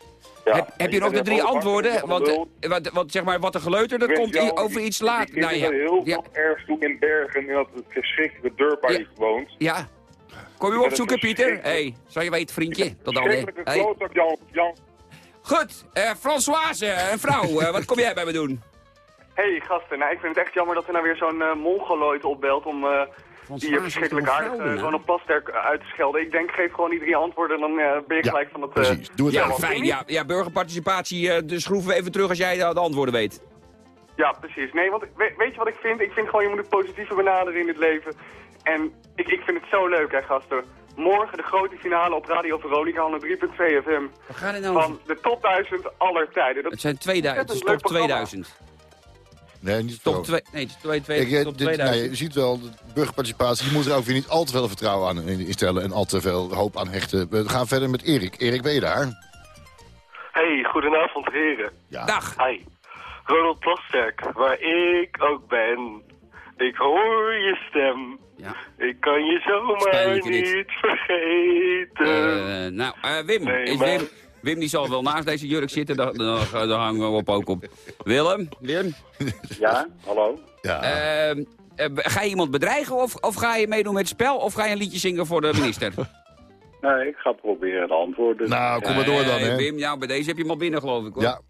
Ja, heb, heb je nog de drie een antwoorden? Want, wat, wat, zeg maar, wat er geleuter, dat komt jou- over iets laat. Ik Nou ja, heel ja, veel ergens toe in Bergen in dat verschrikkelijke dorp waar Ja. je woont. ja. Kom je opzoeken, een Pieter? Hey, zal je weten, vriendje? Tot dan. hè. Hey. Jan, Jan. Goed, eh Françoise, een vrouw, eh, wat kom jij bij me doen? Hey gasten, nou, ik vind het echt jammer dat er nou weer zo'n eh mongoloid opbelt om die eh, verschrikkelijk aardig eh, gewoon op Plasterk te schelden. Ik denk, geef gewoon die drie antwoorden, dan eh, ben je Ja, gelijk van het... eh, precies. Doe het Ja, even. fijn. Ja, ja burgerparticipatie, eh, dus schroeven we even terug als jij de, de antwoorden weet. Ja, precies. Nee, want we- weet je wat ik vind? Ik vind gewoon, je moet het positieve benaderen in het leven. En ik, ik vind het zo leuk, hè gasten. Morgen de grote finale op Radio Veronica 103.2 FM. Wat gaat het nou Van de top 1000 aller tijden. Dat Het zijn 2000, het is top programma. 2000. Nee, niet Top zo. 2, nee, het is 2, 2, Ik, eh, top dit, 2000. nee, je ziet wel, de burgerparticipatie, je moet er ook weer niet al te veel vertrouwen aan in- instellen en al te veel hoop aan hechten. We gaan verder met Erik. Erik, ben je daar? Hey, goedenavond heren. Ja. Dag. Hi. Ronald Plasterk, waar ik ook ben. Ik hoor je stem. Ja. Ik kan je zomaar niet vergeten. Eh, nou, eh, Wim, Nee, is maar- Wim, Wim die zal wel naast deze jurk zitten, daar, daar, daar hangen we op ook op. Willem, Wim, Ja, hallo? Ja. ehm, eh, ga je iemand bedreigen of, of ga je meedoen met het spel of ga je een liedje zingen voor de minister? Nee, ik ga proberen de antwoorden. nou, kom maar door dan, Eh, hè. Wim, nou, bij deze heb je hem al binnen geloof ik hoor. Ja,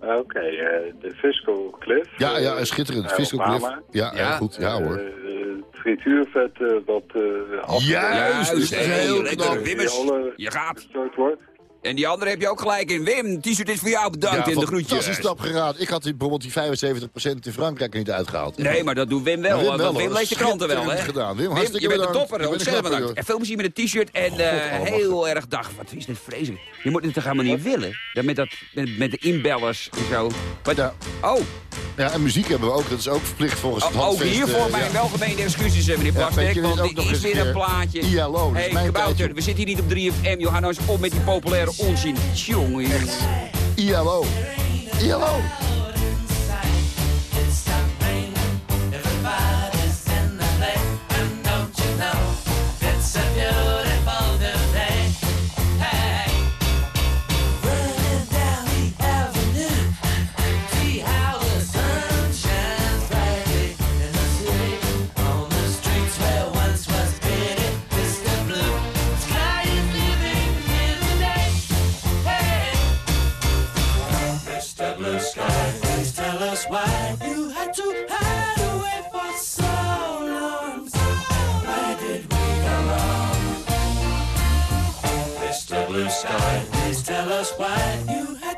Oké, eh, de Fiscal Cliff. ja, ja, eh, schitterend. eh, Fiscal. Cliff. Ja, Ja. heel goed. Ja, hoor. Eh, het frituurvet eh, dat eh Juist, dat is hey, heel lekker, knap. Wim is- Alle- je gaat. wordt. En die andere heb je ook gelijk in. Wim, t-shirt is voor jou bedankt Ja, in de groetjes. stap geraad. Ik had die, bijvoorbeeld die 75% in Frankrijk er niet uitgehaald. Nee, maar dat doet Wim wel. Wim wel, Wim leest de kranten wel, hè? Gedaan. Wim, Wim, je bent een topper. Een Ontzettend bedankt. En veel plezier met het t-shirt. En eh, heel erg dag. Wat is dit vreselijk. Je moet het toch helemaal niet willen? Dat met, dat, met, met de inbellers en zo. Wat? Ja. Oh, Ja, en muziek hebben we ook. Dat is ook verplicht volgens het ook hiervoor eh, mijn ja. welgemeende excuses, eh, meneer Ja, Plastek. dit want dit is weer een plaatje. ILO, dat is hey, mijn Kabouter, tijdje. we zitten hier niet op 3FM. Joh, nou eens op met die populaire onzin. Tjonge, jongen. ILO. ILO.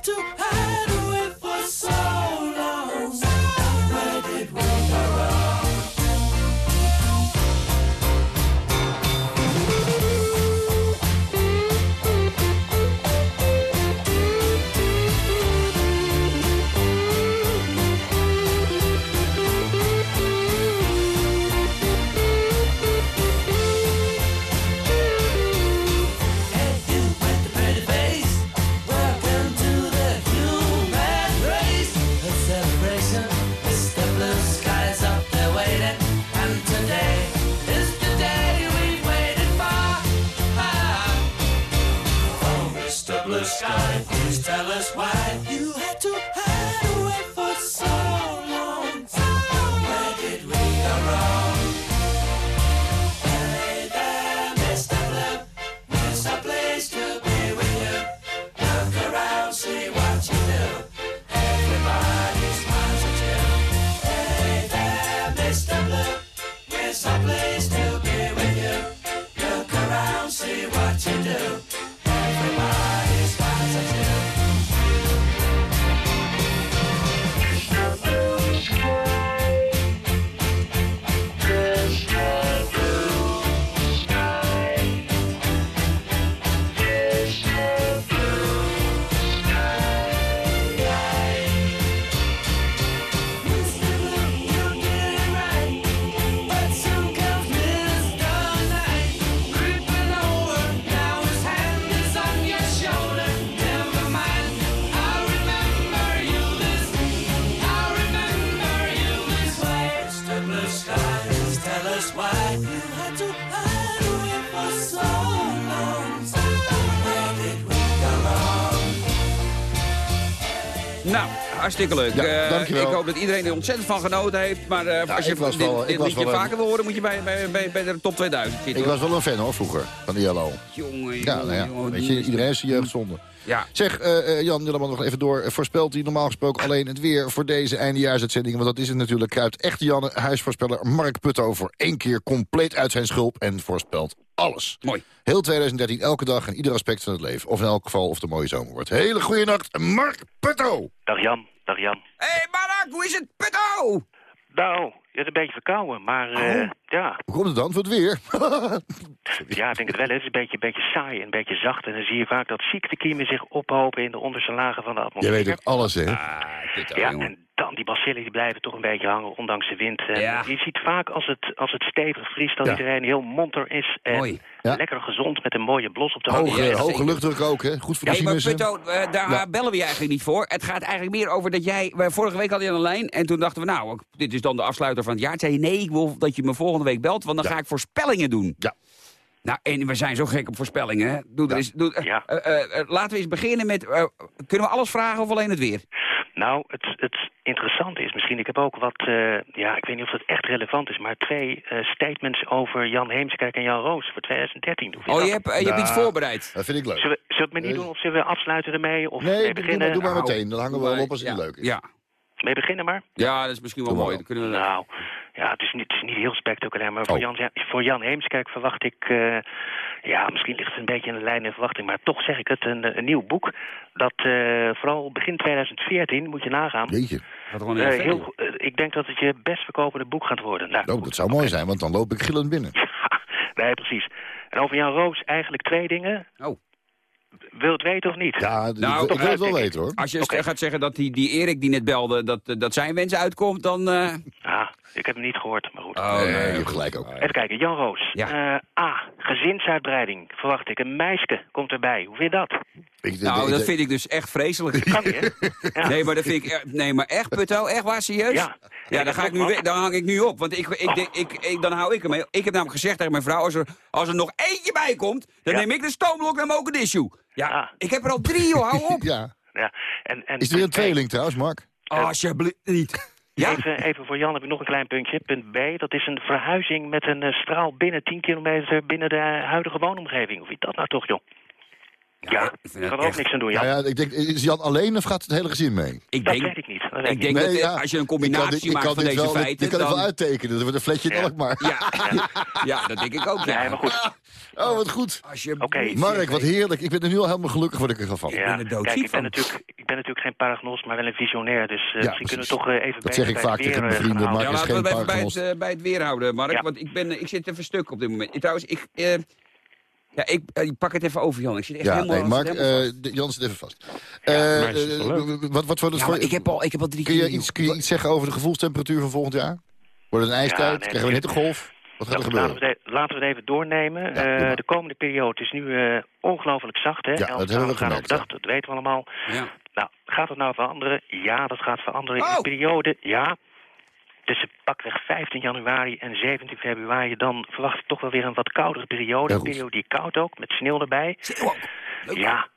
to hartstikke leuk. Ja, Eh, dankjewel. ik hoop dat iedereen er ontzettend van genoten heeft. Maar eh, als je ik was dit, wel- ik dit was liedje wel een- vaker wil horen, moet je bij, bij, bij, bij de top 2000 zitten. Ik was wel een fan hoor, vroeger, van de Yellow. Jongen, Ja, nou ja, jongen, weet je, iedereen heeft zijn jeugdzonde. Ja. Zeg, eh, eh, Jan Jilleman nog even door. Voorspelt hij normaal gesproken alleen het weer voor deze eindejaarsuitzending? Want dat is het natuurlijk. Kruipt echte Janne, huisvoorspeller Mark Putto... voor één keer compleet uit zijn schulp en voorspelt alles. Mooi. Heel 2013, elke dag en ieder aspect van het leven. Of in elk geval of de mooie zomer wordt. Hele goede nacht, Mark Putto! Dag Jan, dag Jan. Hé, hey, Barak, hoe is het? Putto! Nou, je is een beetje verkouden, maar eh, ja. Hoe komt het dan voor het weer? ja, ik denk het wel. Het is een beetje, een beetje saai en een beetje zacht. En dan zie je vaak dat ziektekiemen zich ophopen in de onderste lagen van de Jij atmosfeer. weet ook alles, hè? Ja, en dan die bacillen die blijven toch een beetje hangen, ondanks de wind. En Ja. Je ziet vaak als het, als het stevig vriest, dat Ja. iedereen heel monter is. En Mooi. Ja. lekker gezond met een mooie blos op de Hoge, hoofd. hoge luchtdruk ook, hè? Goed voor de Ja, maar sinussen. Putto, eh, daar Ja. bellen we je eigenlijk niet voor. Het gaat eigenlijk meer over dat jij... wij- Vorige week hadden je een lijn en toen dachten we... nou, dit is dan de afsluiter van het jaar. Zei je, nee, ik wil dat je me volgende week belt... want dan Ja. ga ik voorspellingen doen. Ja. Nou, en we zijn zo gek op voorspellingen. hè. Doe er eens, doe, eh, Ja. eh, eh, laten we eens beginnen met... eh, kunnen we alles vragen of alleen het weer? Nou, het, het interessante is misschien, ik heb ook wat, eh, ja, ik weet niet of dat echt relevant is, maar twee eh, statements over Jan Heemskerk en Jan Roos voor 2013. Hoe vind Oh, je hebt, je hebt iets voorbereid. Dat vind ik leuk. Zullen we, zullen we het maar niet doen of zullen we afsluiten ermee? Of Nee, mee doe maar, beginnen? doe maar Nou, meteen. Dan hangen we wel op als het leuk is. Ja. Mee beginnen maar? ja, dat is misschien wel Doe mooi. Dan kunnen we... Nou, ja, het is niet, het is niet heel spectaculair, maar voor, Oh. Jan, ja, voor Jan Heemskerk verwacht ik... eh, ja, misschien ligt het een beetje in de lijn in verwachting, maar toch zeg ik het, een, een nieuw boek. Dat eh, vooral begin 2014, moet je nagaan... Jeetje. Gewoon eh, heel, ik denk dat het je best verkopende boek gaat worden. Nou, Oh, goed. dat zou mooi zijn, want dan loop ik gillend binnen. nee, precies. En over Jan Roos eigenlijk twee dingen. Oh. Wil je het weten of niet? Ja, Nou, ik wil het wel weten, hoor. Als je gaat zeggen dat die, die Erik die net belde... dat, eh, dat zijn wens uitkomt, dan... eh, Ah, ik heb hem niet gehoord, maar goed. Oh, nee, nee, je hebt gelijk ook. Even kijken, Jan Roos. Ja. Eh, A, gezinsuitbreiding, verwacht ik. Een meisje komt erbij. Hoe vind je dat? Ik, Nou, ik- dat vind ik dus echt vreselijk. Kan niet, hè? Ja. Nee, maar dat vind ik... Nee, maar echt, Putto? Echt waar, serieus? Ja. Ja, dan, ga ik nu, dan hang ik nu op. Want ik, ik, denk- ik, ik, dan hou ik ermee. Ik heb namelijk gezegd tegen mijn vrouw... als er, als er nog eentje bij komt... dan Ja. neem ik de stoomblok en ook een issue. Ja, Ah. ik heb er al drie, joh. Hou op. Ja. Ja. En, en, Is er weer een tweeling trouwens, Mark? Alsjeblieft niet. Ja? Even, even voor Jan heb ik nog een klein puntje. Punt B, dat is een verhuizing met een eh, straal binnen 10 kilometer binnen de huidige woonomgeving. Hoe vind je dat nou toch, joh? Ja, ik ik vind kan er ook niks aan doen, Ja, Jan. ja, ik denk, is Jan alleen of gaat het hele gezin mee? Ik Dat denk, weet ik niet. Dat weet ik denk Nee, dat ja. als je een Ik combinatie dit- ik maakt kan van dit deze wel, feiten... Ik kan het wel dan... uittekenen, dat wordt een fletje in Ja. Alkmaar. Ja, ja, dat denk ik ook. Ja. Nee, maar goed. Oh, wat goed. Oké. Mark, wat heerlijk. Ik ben er nu al helemaal gelukkig word ik ervan van. Ja, ben er doodziek kijk, ik ben, van. natuurlijk, ik ben natuurlijk geen paragnost, maar wel een visionair. Dus eh, misschien kunnen we toch eh, even Dat zeg ik bij vaak het tegen weer, mijn eh, vrienden. Ja, is laten we geen even bij het, paragnost. bij het weer houden, Mark. Want ik, ben, ik zit even stuk op dit moment. Trouwens, ik, eh, ja, ik, eh, ik pak het even over, Jan. Ik zit echt Ja, helemaal... nee, Mark, zit helemaal vast. eh, de- Jan zit even vast. Eh, wat, wat wordt het Ja, voor... ik heb al, ik heb al drie kun, je keer... iets, kun je iets zeggen over de gevoelstemperatuur van volgend jaar? Wordt het een ijstijd? nee, Krijgen we een hittegolf? Wat gaat er gebeuren? laten, we het, laten we het even doornemen. Eh, de komende periode is nu eh, ongelooflijk zacht. Hè? Ja, Elf dat hebben we gemerkt, overdag, Dat weten we allemaal. Ja. Nou, gaat het nou veranderen? Ja, dat gaat veranderen in Oh! de periode. Ja. Tussen pakweg 15 januari en 17 februari... dan verwacht ik toch wel weer een wat koudere periode. Een periode die koud ook, met sneeuw erbij. Ja.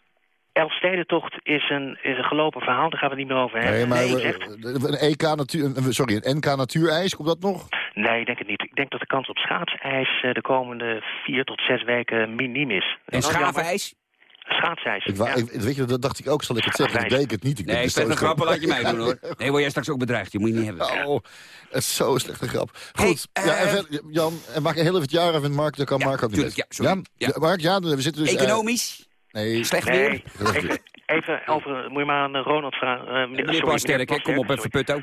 Elfstedentocht is een, is een gelopen verhaal. Daar gaan we het niet meer over hebben. Nee, maar Nee, een EK natuur, een- sorry, een NK natuurijs, komt dat nog? nee, ik denk het niet. Ik denk dat de kans op schaatsijs eh, de komende vier tot zes weken miniem is. En schaafijs? Schaatsijs. Ik, ja. ik, weet je, dat dacht ik ook, zal ik het zeggen. Dat deed ik het niet. Ik Nee, slechte grappen laat je mij doen, hoor. Nee, word jij straks ook bedreigd. Je moet je niet hebben. Oh, het is zo'n slechte grap. Hey, Goed, ja, en eh, Jan, en maak heel even het jaar af en Mark, dat kan Ja, Mark ook tuurlijk, niet. ja, sorry. Ja. Mark, ja, we zitten dus... eh, Economisch? nee, Slecht Nee, weer? even, even over, moet je maar aan eh, Ronald vragen. eh, meneer, Meneer sorry, Plasterk, hè, kom op even putto.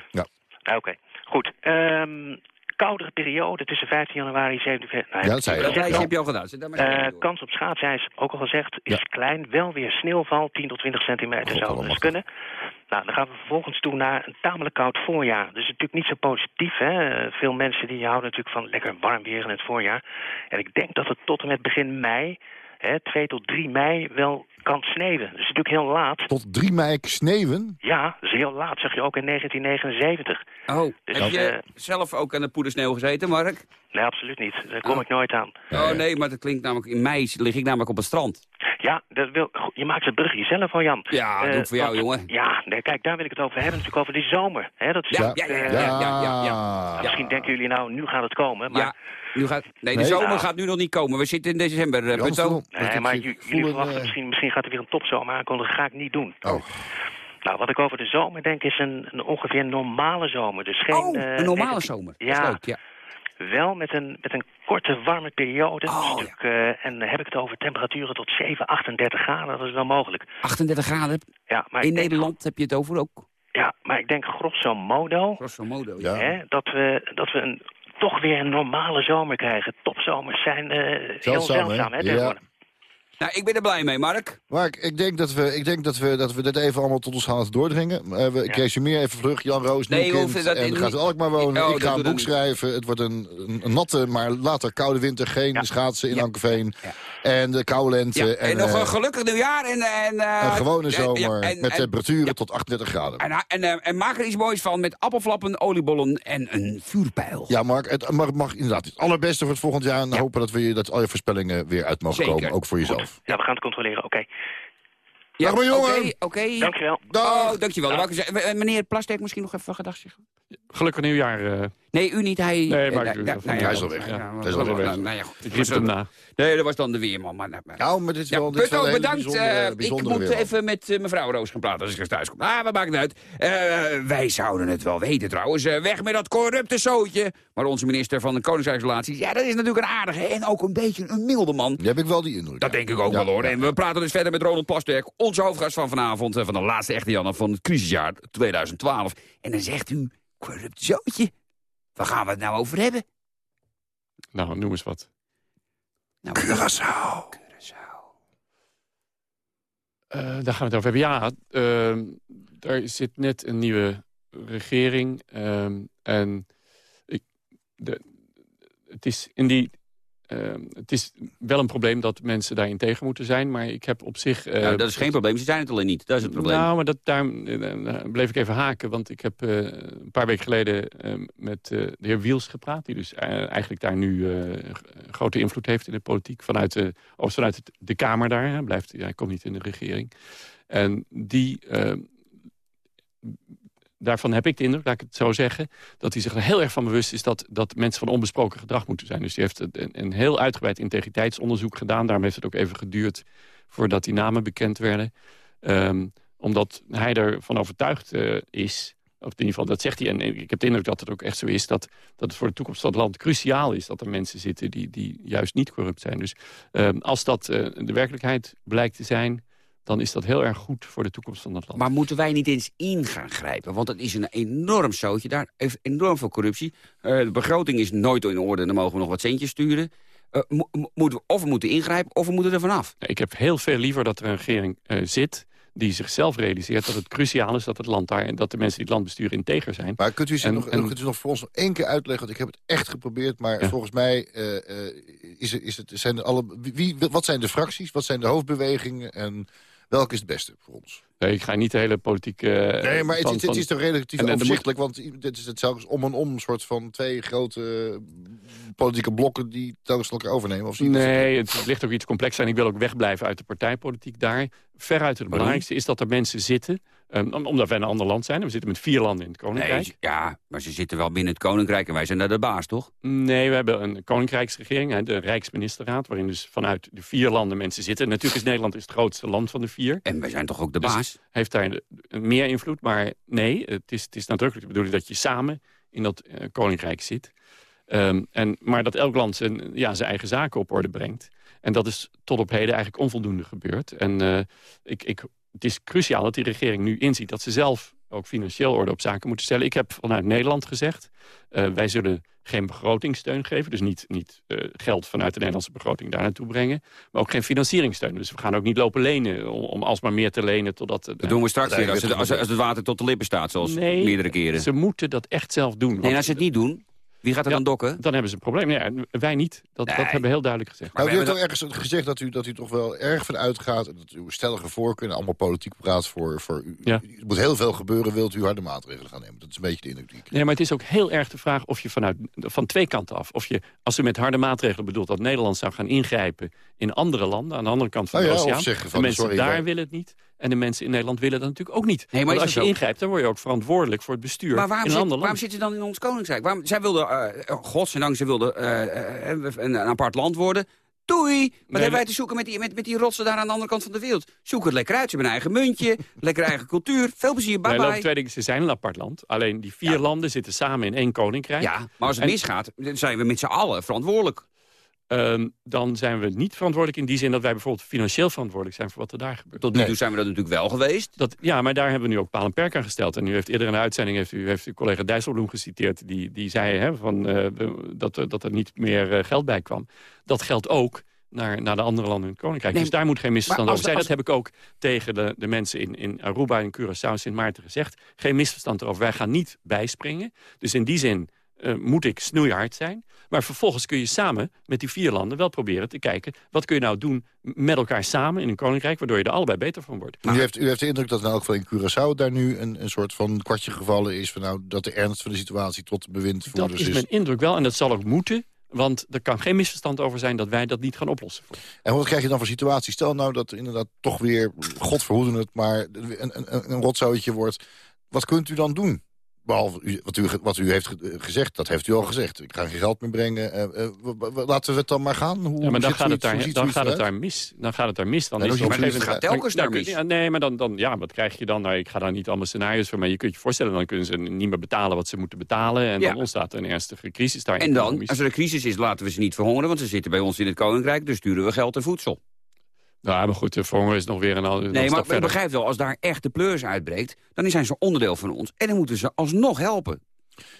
Ah, Oké, goed. Ehm koudere periode tussen 15 januari en 17 februari. Ja, dat zei je Dat heb je al gedaan. Eh, kans op schaatsijs, ook al gezegd, is Ja. klein. Wel weer sneeuwval, 10 tot 20 centimeter God, zou dus kunnen. Nou, dan gaan we vervolgens toe naar een tamelijk koud voorjaar. Dus natuurlijk niet zo positief. Hè? Veel mensen die houden natuurlijk van lekker warm weer in het voorjaar. En ik denk dat het tot en met begin mei, hè, 2 tot 3 mei, wel kan sneeuwen. Dat is natuurlijk heel laat. Tot 3 mei sneeuwen? Ja, dat is heel laat, zeg je ook in 1979. Oh, Dus, heb je eh, zelf ook aan de poedersneeuw gezeten, Mark? Nee, absoluut niet. Daar kom ik nooit aan. Oh nee, maar dat klinkt namelijk... In mei lig ik namelijk op het strand. Ja, dat wil, je maakt het brugje zelf al, Jan. Ja, Eh, doe ik voor jou, want- jongen. Ja, nee, kijk, daar wil ik het over hebben. Natuurlijk over die zomer. Hè, dat is Ja, natuurlijk, ja, ja, eh, ja, ja, ja, ja. Misschien denken jullie nou, nu gaat het komen. Maar, Ja, nu gaat... Nee, de Nee. zomer Nou. gaat nu nog niet komen. We zitten in december, eh, nee, maar jullie verwachten eh, misschien, misschien gaat er weer een topzomer aankomen. Dat ga ik niet doen. Oh, Nou, wat ik over de zomer denk is een, een ongeveer normale zomer. Dus geen, Oh, eh, een normale zomer. Dat Ja, is leuk, ja. wel met een, met een korte warme periode. Oh, natuurlijk, eh, en dan heb ik het over temperaturen tot 7, 38 graden. Dat is wel mogelijk. 38 graden. Ja, maar In denk, Nederland heb je het over ook. Ja, maar ik denk grosso modo Grosso modo. Ja. hè, dat we, dat we een, toch weer een normale zomer krijgen. Topzomers zijn eh, heel Zeldzaam, hè? Ja. tegenwoordig. Nou, ik ben er blij mee, Mark. Mark, ik denk dat we, ik denk dat we, dat we dit even allemaal tot ons gaan laten doordringen. Eh, we, Ik Ja. resumeer even vlug. Jan Roos, Nee, kind, dat en gaat in Alkmaar wonen. Oh, ik ga een boek schrijven. Het wordt een, natte, maar later koude winter. Geen Ja. schaatsen in Ja. Ja. En de koude lente. Ja, en, nog eh, een gelukkig nieuwjaar. En, en, eh, een gewone zomer ja, en- met en- temperaturen tot 38 graden. En, en, eh, en maak er iets moois van met appelflappen, oliebollen en een vuurpijl. Ja, Mark, het mag, mag inderdaad het allerbeste voor het volgend jaar. En Ja. hopen dat, we, dat al je voorspellingen weer uit mogen Zeker. komen. Ook voor jezelf. Ja, we gaan het controleren. Oké, Dag, mijn jongen. Oké, oké. dankjewel. Dag. Oh, dankjewel. Dan wou ik zeggen, eh, Meneer Plastek, misschien nog even gedag zeggen? Gelukkig nieuwjaar. eh Nee, u niet. Hij... Nee, maar nou, ja, hij is al weg. ja, Ja, hij is al weg. nou, nou ja, ik riep hem na. Nee, dat was dan de weerman. Maar, nou, maar- Nou, maar dit is Ja, wel, dit is wel Putto, een hele bedankt. bijzondere, Eh, ik moet weerman. even met eh, mevrouw Roos gaan praten als ik thuis kom. Ah, we maken het uit. Eh, wij zouden het wel weten trouwens. Weg met dat corrupte zootje. Maar onze minister van de Koningsrijksrelaties... ja, dat is natuurlijk een aardige en ook een beetje een milde man. Die heb ik wel die indruk. Dat ja. denk ik ook Ja, wel hoor. ja. En we praten dus verder met Ronald Plasterk, onze hoofdgast van vanavond... van de laatste echte Janne van het crisisjaar 2012. En dan zegt u, corrupt zootje. Waar gaan we het nou over hebben? Nou, noem eens wat. Nou, Curaçao. Curaçao. Eh, daar gaan we het over hebben. Ja, ehm, er zit net een nieuwe regering. ehm, en ik, de, het is in die... ehm, het is wel een probleem dat mensen daarin tegen moeten zijn. Maar ik heb op zich... eh, Nou, dat is geen probleem, ze zijn het alleen niet. Dat is het probleem. Nou, maar dat, daar eh, bleef ik even haken. Want ik heb eh, een paar weken geleden met de heer Wiels gepraat. Die dus eigenlijk daar nu grote invloed heeft in de politiek. Vanuit de, of vanuit de Kamer daar. Hij, blijft, hij komt niet in de regering. En die... daarvan heb ik de indruk, laat ik het zo zeggen... dat hij zich er heel erg van bewust is dat, dat mensen van onbesproken gedrag moeten zijn. Dus die heeft een, een heel uitgebreid integriteitsonderzoek gedaan. Daarom heeft het ook even geduurd voordat die namen bekend werden. Ehm, omdat hij ervan overtuigd eh, is, of in ieder geval dat zegt hij... en ik heb de indruk dat het ook echt zo is... dat, dat het voor de toekomst van het land cruciaal is... dat er mensen zitten die, die juist niet corrupt zijn. Dus ehm, als dat eh, de werkelijkheid blijkt te zijn dan is dat heel erg goed voor de toekomst van dat land. Maar moeten wij niet eens in gaan grijpen? Want het is een enorm zootje. Daar heeft enorm veel corruptie. Eh, de begroting is nooit in orde. Dan mogen we nog wat centjes sturen. Eh, mo- mo- moeten we, of we moeten ingrijpen, of we moeten er vanaf. Ik heb heel veel liever dat er een regering eh, zit die zichzelf realiseert dat het cruciaal is dat het land daar en dat de mensen die het land besturen integer zijn. Maar kunt u, zich En- nog, en- kunt u nog voor ons nog één keer uitleggen? Want ik heb het echt geprobeerd, maar Ja. volgens mij eh, eh, is het, is het, zijn alle, wie, wie- wat zijn de fracties, wat zijn de hoofdbewegingen en welke is het beste voor ons? Nee, ik ga niet de hele politiek... eh, Nee, maar het, het is toch relatief en- overzichtelijk, want dit is het zelfs om en om soort van twee grote eh, politieke blokken die telkens elkaar overnemen. Of Nee, het ligt ook iets complexer. En ik wil ook wegblijven uit de partijpolitiek daar. Veruit het belangrijkste is dat er mensen zitten... om- omdat wij een ander land zijn. We zitten met vier landen in het Koninkrijk. Nee, ja, maar ze zitten wel binnen het Koninkrijk en wij zijn daar de baas, toch? Nee, we hebben een koninkrijksregering, de Rijksministerraad... waarin dus vanuit de vier landen mensen zitten. Natuurlijk is Nederland is het grootste land van de vier. En wij zijn toch ook de Dus baas? heeft daar meer invloed. Maar nee, het is, het is nadrukkelijk de bedoeling dat je samen in dat eh, koninkrijk zit. Ehm, en, maar dat elk land zijn, ja, zijn eigen zaken op orde brengt. En dat is tot op heden eigenlijk onvoldoende gebeurd. En eh, ik, ik, het is cruciaal dat die regering nu inziet dat ze zelf ook financieel orde op zaken moeten stellen. Ik heb vanuit Nederland gezegd, eh, wij zullen geen begrotingssteun geven. Dus niet, niet eh, geld vanuit de Nederlandse begroting daar naartoe brengen. Maar ook geen financieringssteun. Dus we gaan ook niet lopen lenen om, om alsmaar meer te lenen. Totdat, Dat doen we straks weer, als het, als, als het water tot de lippen staat, zoals Nee, meerdere keren. Ze moeten dat echt zelf doen. En want- als ze het niet doen, wie gaat er Ja, dan dokken? Dan hebben ze een probleem. Ja, wij niet. Dat, dat hebben we heel duidelijk gezegd. Nou, we u heeft ook ergens gezegd dat u, dat u toch wel erg van uitgaat... en dat uw stellige voorkeur, allemaal politiek praat voor, voor u. Ja. Er moet heel veel gebeuren, wilt u harde maatregelen gaan nemen. Dat is een beetje de indruk die ik Nee, maar het is ook heel erg de vraag of je vanuit, van twee kanten af... of je, als u met harde maatregelen bedoelt dat Nederland zou gaan ingrijpen... in andere landen, aan de andere kant van Nou de ja, of oceaan... zeggen de van, mensen sorry, daar wij- willen het niet... en de mensen in Nederland willen dat natuurlijk ook niet. maar Want is als je ingrijpt, dan word je ook verantwoordelijk voor het bestuur Maar waarom, in zit, waarom zitten ze dan in ons koninkrijk? Waarom, zij wilden, eh godzijdank, ze wilden eh, een, een apart land worden. Doei! Wat hebben wij dat- te zoeken met die, met, met die rotsen daar aan de andere kant van de wereld? Zoek het lekker uit. Ze hebben een eigen muntje, lekker eigen cultuur. Veel plezier, bye Nee, bye. dingen. Ze zijn een apart land. Alleen die vier landen zitten samen in één koninkrijk. Ja, maar als het En- misgaat, dan zijn we met z'n allen verantwoordelijk. Ehm, dan zijn we niet verantwoordelijk in die zin dat wij bijvoorbeeld financieel verantwoordelijk zijn voor wat er daar gebeurt. Tot nu toe zijn we dat natuurlijk wel geweest. Dat, ja, maar daar hebben we nu ook paal en perk aan gesteld. En u heeft eerder in de uitzending heeft u, heeft uw collega Dijsselbloem geciteerd. Die, die zei hè, van, eh, dat, er- dat er niet meer eh, geld bij kwam. Dat geldt ook naar, naar de andere landen in het Koninkrijk. Nee, dus daar moet geen misverstand over zijn. Dat heb ik ook tegen de, de mensen in, in Aruba en Curaçao Sint Maarten gezegd. Geen misverstand erover. Wij gaan niet bijspringen. Dus in die zin eh, moet ik snoeihard zijn. Maar vervolgens kun je samen met die vier landen wel proberen te kijken... wat kun je nou doen met elkaar samen in een koninkrijk... waardoor je er allebei beter van wordt. U heeft, u heeft de indruk dat in elk geval in Curaçao daar nu een, een soort van kwartje gevallen is... Van, nou, dat de ernst van de situatie tot de Dat bewindvoerders is is. mijn indruk wel en dat zal ook moeten. Want er kan geen misverstand over zijn dat wij dat niet gaan oplossen. En wat krijg je dan voor situatie? Stel nou dat inderdaad toch weer, god verhoeden het... maar een, een, een, een rotzootje wordt. Wat kunt u dan doen? Behalve u, wat, u, wat u heeft ge- gezegd, dat heeft u al gezegd. Ik ga geen geld meer brengen. eh, eh, laten we het dan maar gaan. Hoe Ja, maar dan gaat, het daar, ziet dan zoiets gaat het eruit? daar mis. Dan gaat het daar mis. Dan Ja, is het gegeven het moment- gaat telkens dan daar kun je- mis. ja, nee, maar dan, dan, ja, wat krijg je dan? Nou, ik ga daar niet allemaal scenario's voor, maar je kunt je voorstellen... dan kunnen ze niet meer betalen wat ze moeten betalen... en Ja. dan ontstaat er een ernstige crisis daar. En dan, als er een crisis is, laten we ze niet verhongeren... want ze zitten bij ons in het koninkrijk, dus sturen we geld en voedsel. Nou, maar goed, de verhonger is nog weer een, een Nee, maar ik begrijp wel, als daar echt de pleurs uitbreekt... dan zijn ze onderdeel van ons en dan moeten ze alsnog helpen.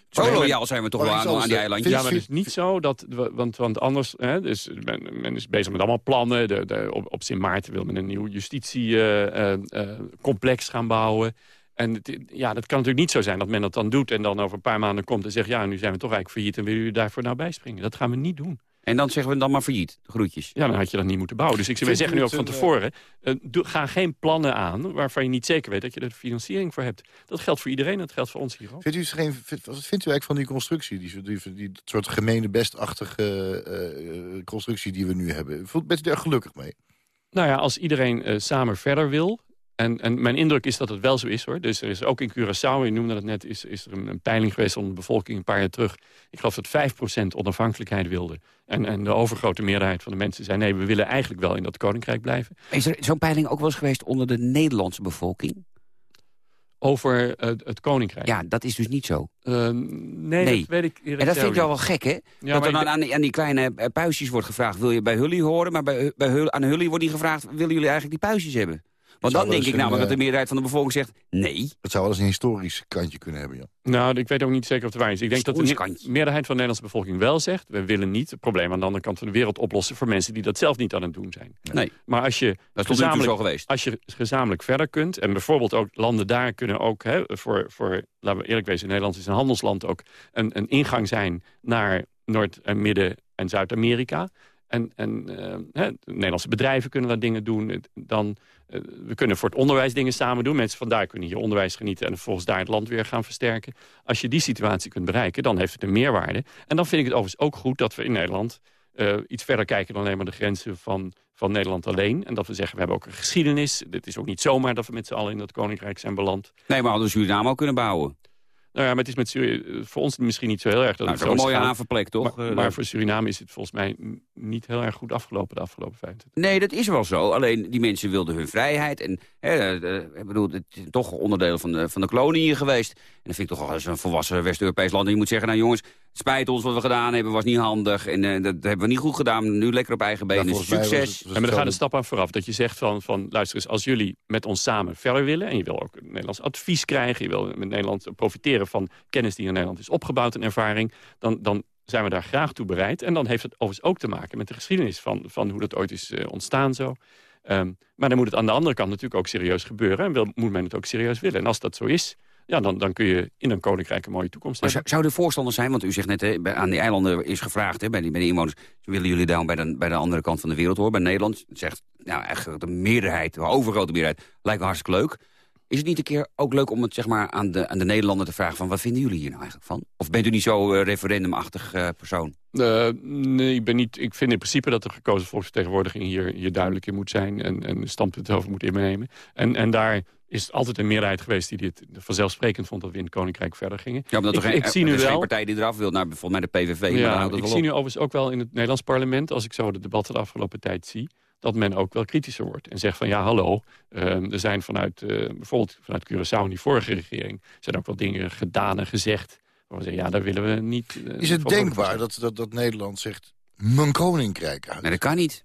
Zo loyaal zijn we toch wel aan, aan die eilandjes. Ja, maar het is niet zo dat... Want, want anders... Hè, dus men, men is bezig met allemaal plannen. De, de, op, op Sint Maarten wil men een nieuw justitiecomplex gaan bouwen. En het, ja, dat kan natuurlijk niet zo zijn dat men dat dan doet... en dan over een paar maanden komt en zegt... ja, nu zijn we toch eigenlijk failliet en willen jullie daarvoor nou bijspringen. Dat gaan we niet doen. En dan zeggen we dan maar failliet, groetjes. Ja, dan had je dat niet moeten bouwen. Dus ik Vindt zeggen nu ook van een, tevoren... eh, ga geen plannen aan waarvan je niet zeker weet... dat je er de financiering voor hebt. Dat geldt voor iedereen, dat geldt voor ons hier ook. Vindt u, het geen, vindt, wat vindt u eigenlijk van die constructie? Die, die, die, soort gemene bestachtige eh, eh, constructie die we nu hebben. Voelt- Bent u daar gelukkig mee? Nou ja, als iedereen eh, samen verder wil... En, en mijn indruk is dat het wel zo is, hoor. Dus er is ook in Curaçao, je noemde dat net... is, is er een, een peiling geweest onder de bevolking een paar jaar terug. Ik geloof dat 5% onafhankelijkheid wilde. En, en de overgrote meerderheid van de mensen zei... nee, we willen eigenlijk wel in dat koninkrijk blijven. Is er zo'n peiling ook wel eens geweest onder de Nederlandse bevolking? Over eh, het koninkrijk. Ja, dat is dus niet zo. Eh, nee, Nee. dat weet ik eerlijk En dat vind ik wel gek, hè? Ja, dat er dan aan, die- aan die kleine eh, puistjes wordt gevraagd... wil je bij Hully horen? Maar bij, bij aan Hully wordt niet gevraagd... willen jullie eigenlijk die puistjes hebben? Want dan denk ik namelijk dat de eh, meerderheid van de bevolking zegt nee. Het zou wel eens een historisch kantje kunnen hebben, ja. Nou, ik weet ook niet zeker of het waar is. Ik denk dat de meerderheid van de Nederlandse bevolking wel zegt... we willen niet het probleem aan de andere kant van de wereld oplossen... voor mensen die dat zelf niet aan het doen zijn. Nee. Maar als je, Dat is gezamenlijk, zo geweest. als je gezamenlijk verder kunt... en bijvoorbeeld ook landen daar kunnen ook... Hè, voor, voor, laten we eerlijk wezen, Nederland is een handelsland ook... een, een ingang zijn naar Noord- en Midden- en Zuid-Amerika... En, en eh, hè, Nederlandse bedrijven kunnen daar dingen doen. Dan, eh, we kunnen voor het onderwijs dingen samen doen. Mensen vandaar kunnen hier onderwijs genieten... en vervolgens daar het land weer gaan versterken. Als je die situatie kunt bereiken, dan heeft het een meerwaarde. En dan vind ik het overigens ook goed dat we in Nederland... eh, iets verder kijken dan alleen maar de grenzen van, van Nederland alleen. En dat we zeggen, we hebben ook een geschiedenis. Het is ook niet zomaar dat we met z'n allen in dat koninkrijk zijn beland. Nee, maar hadden Suriname ook kunnen bouwen. Nou ja, maar het is met Suri- voor ons misschien niet zo heel erg. Dat Nou, het is een mooie gegaan. havenplek, toch? Maar, Eh, maar voor Suriname is het volgens mij niet heel erg goed afgelopen de afgelopen 25 Nee, dat is wel zo. Alleen die mensen wilden hun vrijheid. En hè, eh, ik bedoel, het is toch onderdeel van de, van de koloniën geweest. En dat vind ik toch eens een volwassen West-Europees land. En je moet zeggen, nou jongens, spijt ons wat we gedaan hebben. was niet handig. En eh, dat hebben we niet goed gedaan. Nu lekker op eigen benen. was Succes. het- was En maar er gaat een stap aan vooraf. Dat je zegt van, van luister eens, als jullie met ons samen verder willen... en je wil ook Nederlands advies krijgen... je wil met Nederland profiteren van kennis die in Nederland is opgebouwd en ervaring... dan, dan zijn we daar graag toe bereid. En dan heeft het overigens ook te maken met de geschiedenis... van, van hoe dat ooit is eh, ontstaan zo. Ehm, maar dan moet het aan de andere kant natuurlijk ook serieus gebeuren... en wil, moet men het ook serieus willen. En als dat zo is, ja, dan, dan kun je in een koninkrijk een mooie toekomst Maar hebben. zou er voorstander zijn, want u zegt net, hè, aan die eilanden is gevraagd, hè, bij, die, bij de inwoners, willen jullie dan bij de, bij de andere kant van de wereld horen, bij Nederland? Zegt, nou eigenlijk de meerderheid, de overgrote meerderheid, lijkt me hartstikke leuk. Is het niet een keer ook leuk om het zeg maar, aan, de, aan de Nederlander te vragen van, wat vinden jullie hier nou eigenlijk van? Of bent u niet zo eh, referendumachtig eh, persoon? Eh, nee, ik, ben niet, ik vind in principe dat de gekozen volksvertegenwoordiging hier, hier duidelijk in moet zijn en, en een standpunt over moet innemen. En, en daar is altijd een meerderheid geweest die dit vanzelfsprekend vond dat we in het Koninkrijk verder gingen. Ja, maar dat ik, er geen, ik zie er nu is geen wel. partij die eraf wil, nou, bijvoorbeeld mij de PVV, maar Ja, ik wel zie op. nu overigens ook wel in het Nederlands parlement, als ik zo de debatten de afgelopen tijd zie, dat men ook wel kritischer wordt. En zegt van ja, hallo, eh, er zijn vanuit, eh, bijvoorbeeld vanuit Curaçao in die vorige regering, zijn ook wel dingen gedaan en gezegd. Waar we zeggen, ja, daar willen we niet... eh, Is het denkbaar dat, dat, dat Nederland zegt... mijn koninkrijk uit? Nee, dat kan niet.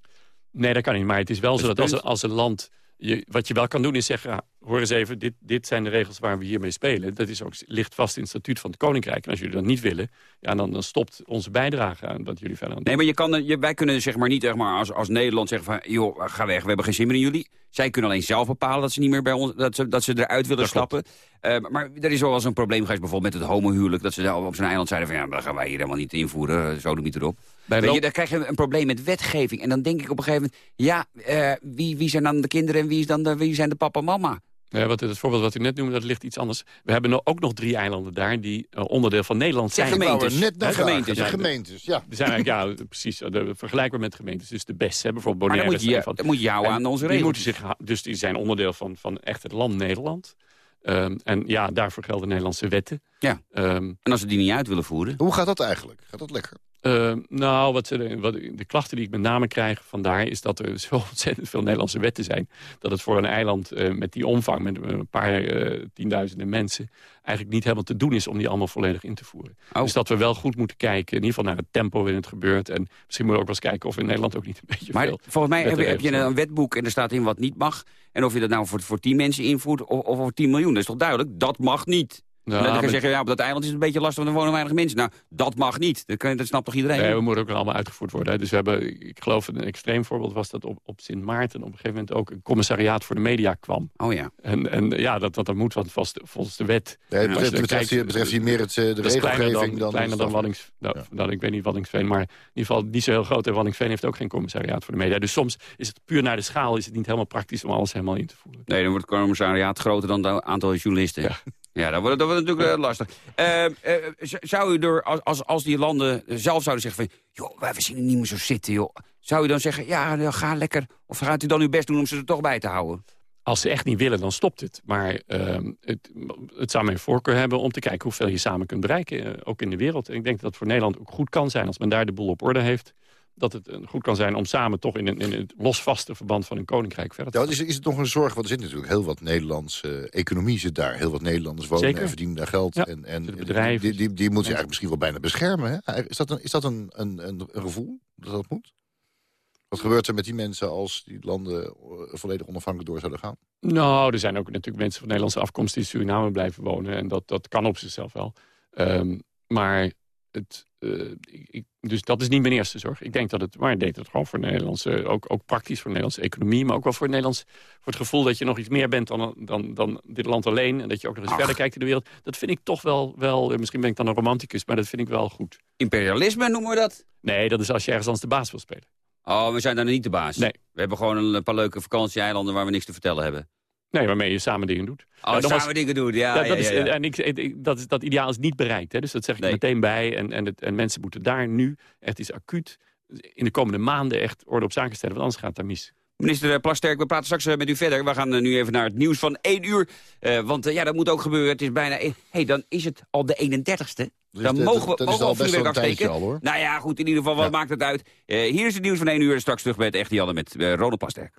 Nee, dat kan niet. Maar het is wel Dat zo dat als, een- als een land... Je, wat je wel kan doen is zeggen, hoor eens even, dit, dit zijn de regels waar we hiermee spelen. Dat is ook, ligt vast in het statuut van het Koninkrijk. En als jullie dat niet willen, ja, dan, dan stopt onze bijdrage aan dat jullie verder aan het Nee, maar je kan, je, wij kunnen zeg maar niet zeg maar, als, als Nederland zeggen van... joh, ga weg, we hebben geen zin meer in jullie. Zij kunnen alleen zelf bepalen dat ze niet meer bij ons... dat ze, dat ze eruit willen Dat stappen. Eh, maar er is wel eens een probleem geweest bijvoorbeeld met het homohuwelijk... dat ze op zijn eiland zeiden van... ja, dat gaan wij hier helemaal niet invoeren, zo niet erop. Bij lo- je, dan krijg je een probleem met wetgeving. En dan denk ik op een gegeven moment... ja, eh, wie, wie zijn dan de kinderen en wie, is dan de, wie zijn de papa en mama? Ja, wat, het voorbeeld wat u net noemde, dat ligt iets anders. We hebben ook nog drie eilanden daar die eh, onderdeel van Nederland zijn. gemeentes. Nou, net vragen. gemeentes, De ja. gemeentes, ja. Die zijn eigenlijk, ja, precies, eh, de, vergelijkbaar met gemeentes. Dus de best, hè, bijvoorbeeld Maar dan Bonaire. moet je, van- dan moet je houden En aan onze die regels. moeten zich, ha- dus die zijn onderdeel van, van echt het land Nederland. Ehm, en ja, daarvoor gelden Nederlandse wetten. Ja. Ehm, En als ze die niet uit willen voeren... Hoe gaat dat eigenlijk? Gaat dat lekker? Eh, nou, wat de- wat, de klachten die ik met name krijg vandaar... is dat er zo ontzettend veel Nederlandse wetten zijn... dat het voor een eiland eh, met die omvang, met een paar eh, tienduizenden mensen... eigenlijk niet helemaal te doen is om die allemaal volledig in te voeren. Oh. Dus dat we wel goed moeten kijken, in ieder geval naar het tempo waarin het gebeurt. En misschien moeten we ook wel eens kijken of in Nederland ook niet een beetje Maar veel... volgens mij heb je, heb je wettenregels een wetboek en er staat in wat niet mag. En of je dat nou voor, voor 10 mensen invoert of, of voor 10 miljoen. Dat is toch duidelijk? Dat mag niet. Nou, en dan kan je maar- zeggen, ja, op dat eiland is het een beetje lastig, want er wonen weinig mensen. Nou, dat mag niet. Dat, kan, dat snapt toch iedereen? Nee, we moeten ook allemaal uitgevoerd worden. hè. Dus we hebben, ik geloof een extreem voorbeeld was dat op, op Sint Maarten... op een gegeven moment ook een commissariaat voor de media kwam. Oh ja. En, en ja, dat, dat, dat moet want vast, volgens de wet. Nee, het betreft, hier, betreft hier meer het, eh, de dat kleiner regelgeving dan, dan... kleiner dan Waddings, nou, nou, ik weet niet Waddingsveen, maar in ieder geval niet zo heel groot. En Waddingsveen heeft ook geen commissariaat voor de media. Dus soms is het puur naar de schaal is het niet helemaal praktisch om alles helemaal in te voeren. Nee, dan wordt het commissariaat groter dan het aantal journalisten. Ja, ja dat, wordt, dat wordt natuurlijk eh, lastig. Eh, eh, zou u er, als, als, die landen zelf zouden zeggen van... joh, wij- zien er niet meer zo zitten, joh. Zou u dan zeggen, ja, nou, ga lekker... of gaat u dan uw best doen om ze er toch bij te houden? Als ze echt niet willen, dan stopt het. Maar ehm, het, het zou mijn voorkeur hebben om te kijken hoeveel je samen kunt bereiken. eh, ook in de wereld. En ik denk dat het voor Nederland ook goed kan zijn als men daar de boel op orde heeft. Dat het eh, goed kan zijn om samen toch in, een, in het losvaste verband van een koninkrijk verder te Ja, is, is het nog een zorg? Want er zit natuurlijk heel wat Nederlandse economie zit daar. Heel wat Nederlanders wonen Zeker. en verdienen daar geld. Ja, en en bedrijven. die, die, die moet je eigenlijk misschien wel bijna beschermen. Hè? Is dat een, is dat een, een, een, een gevoel dat dat moet? Wat gebeurt er met die mensen als die landen eh, volledig onafhankelijk door zouden gaan? Nou, er zijn ook natuurlijk mensen van Nederlandse afkomst... die in Suriname blijven wonen. En dat, dat kan op zichzelf wel. Ehm, maar het, eh, ik, dus dat is niet mijn eerste zorg. Ik denk dat het, maar dat het gewoon voor de Nederlandse, ook, ook praktisch voor de Nederlandse economie, maar ook wel voor, het Nederlands, voor het gevoel dat je nog iets meer bent dan, dan, dan dit land alleen. En dat je ook nog eens Ach. verder kijkt in de wereld. Dat vind ik toch wel, wel, eh, misschien ben ik dan een romanticus, maar dat vind ik wel goed. Imperialisme noemen we dat? Nee, dat is als je ergens anders de baas wil spelen. Oh, we zijn daar niet de baas. Nee. We hebben gewoon een paar leuke vakantieeilanden waar we niks te vertellen hebben. Nee, waarmee je samen dingen doet. Oh, nogmaals, samen dingen doen, ja. Ja, ja, dat, is, ja, ja. En ik, ik- dat, is, dat ideaal is niet bereikt. Hè? Dus dat zeg ik Nee. meteen bij. En, en, het, en mensen moeten daar nu echt iets acuut... in de komende maanden echt orde op zaken stellen. Want anders gaat het daar mis. Minister eh, Plasterk, we praten straks eh, met u verder. We gaan eh, nu even naar het nieuws van 1 uur. Eh, want ja, dat moet ook gebeuren. Het is bijna... Hé, hey, dan is het al de 31ste. Dus Dan mogen we, dat is we al vuurwerk afsteken. al, hoor. Nou ja, goed, in ieder geval, wat maakt het uit? Eh, hier is het nieuws van 1 uur. Straks terug bij het Echte Janne met Ronald Plasterk.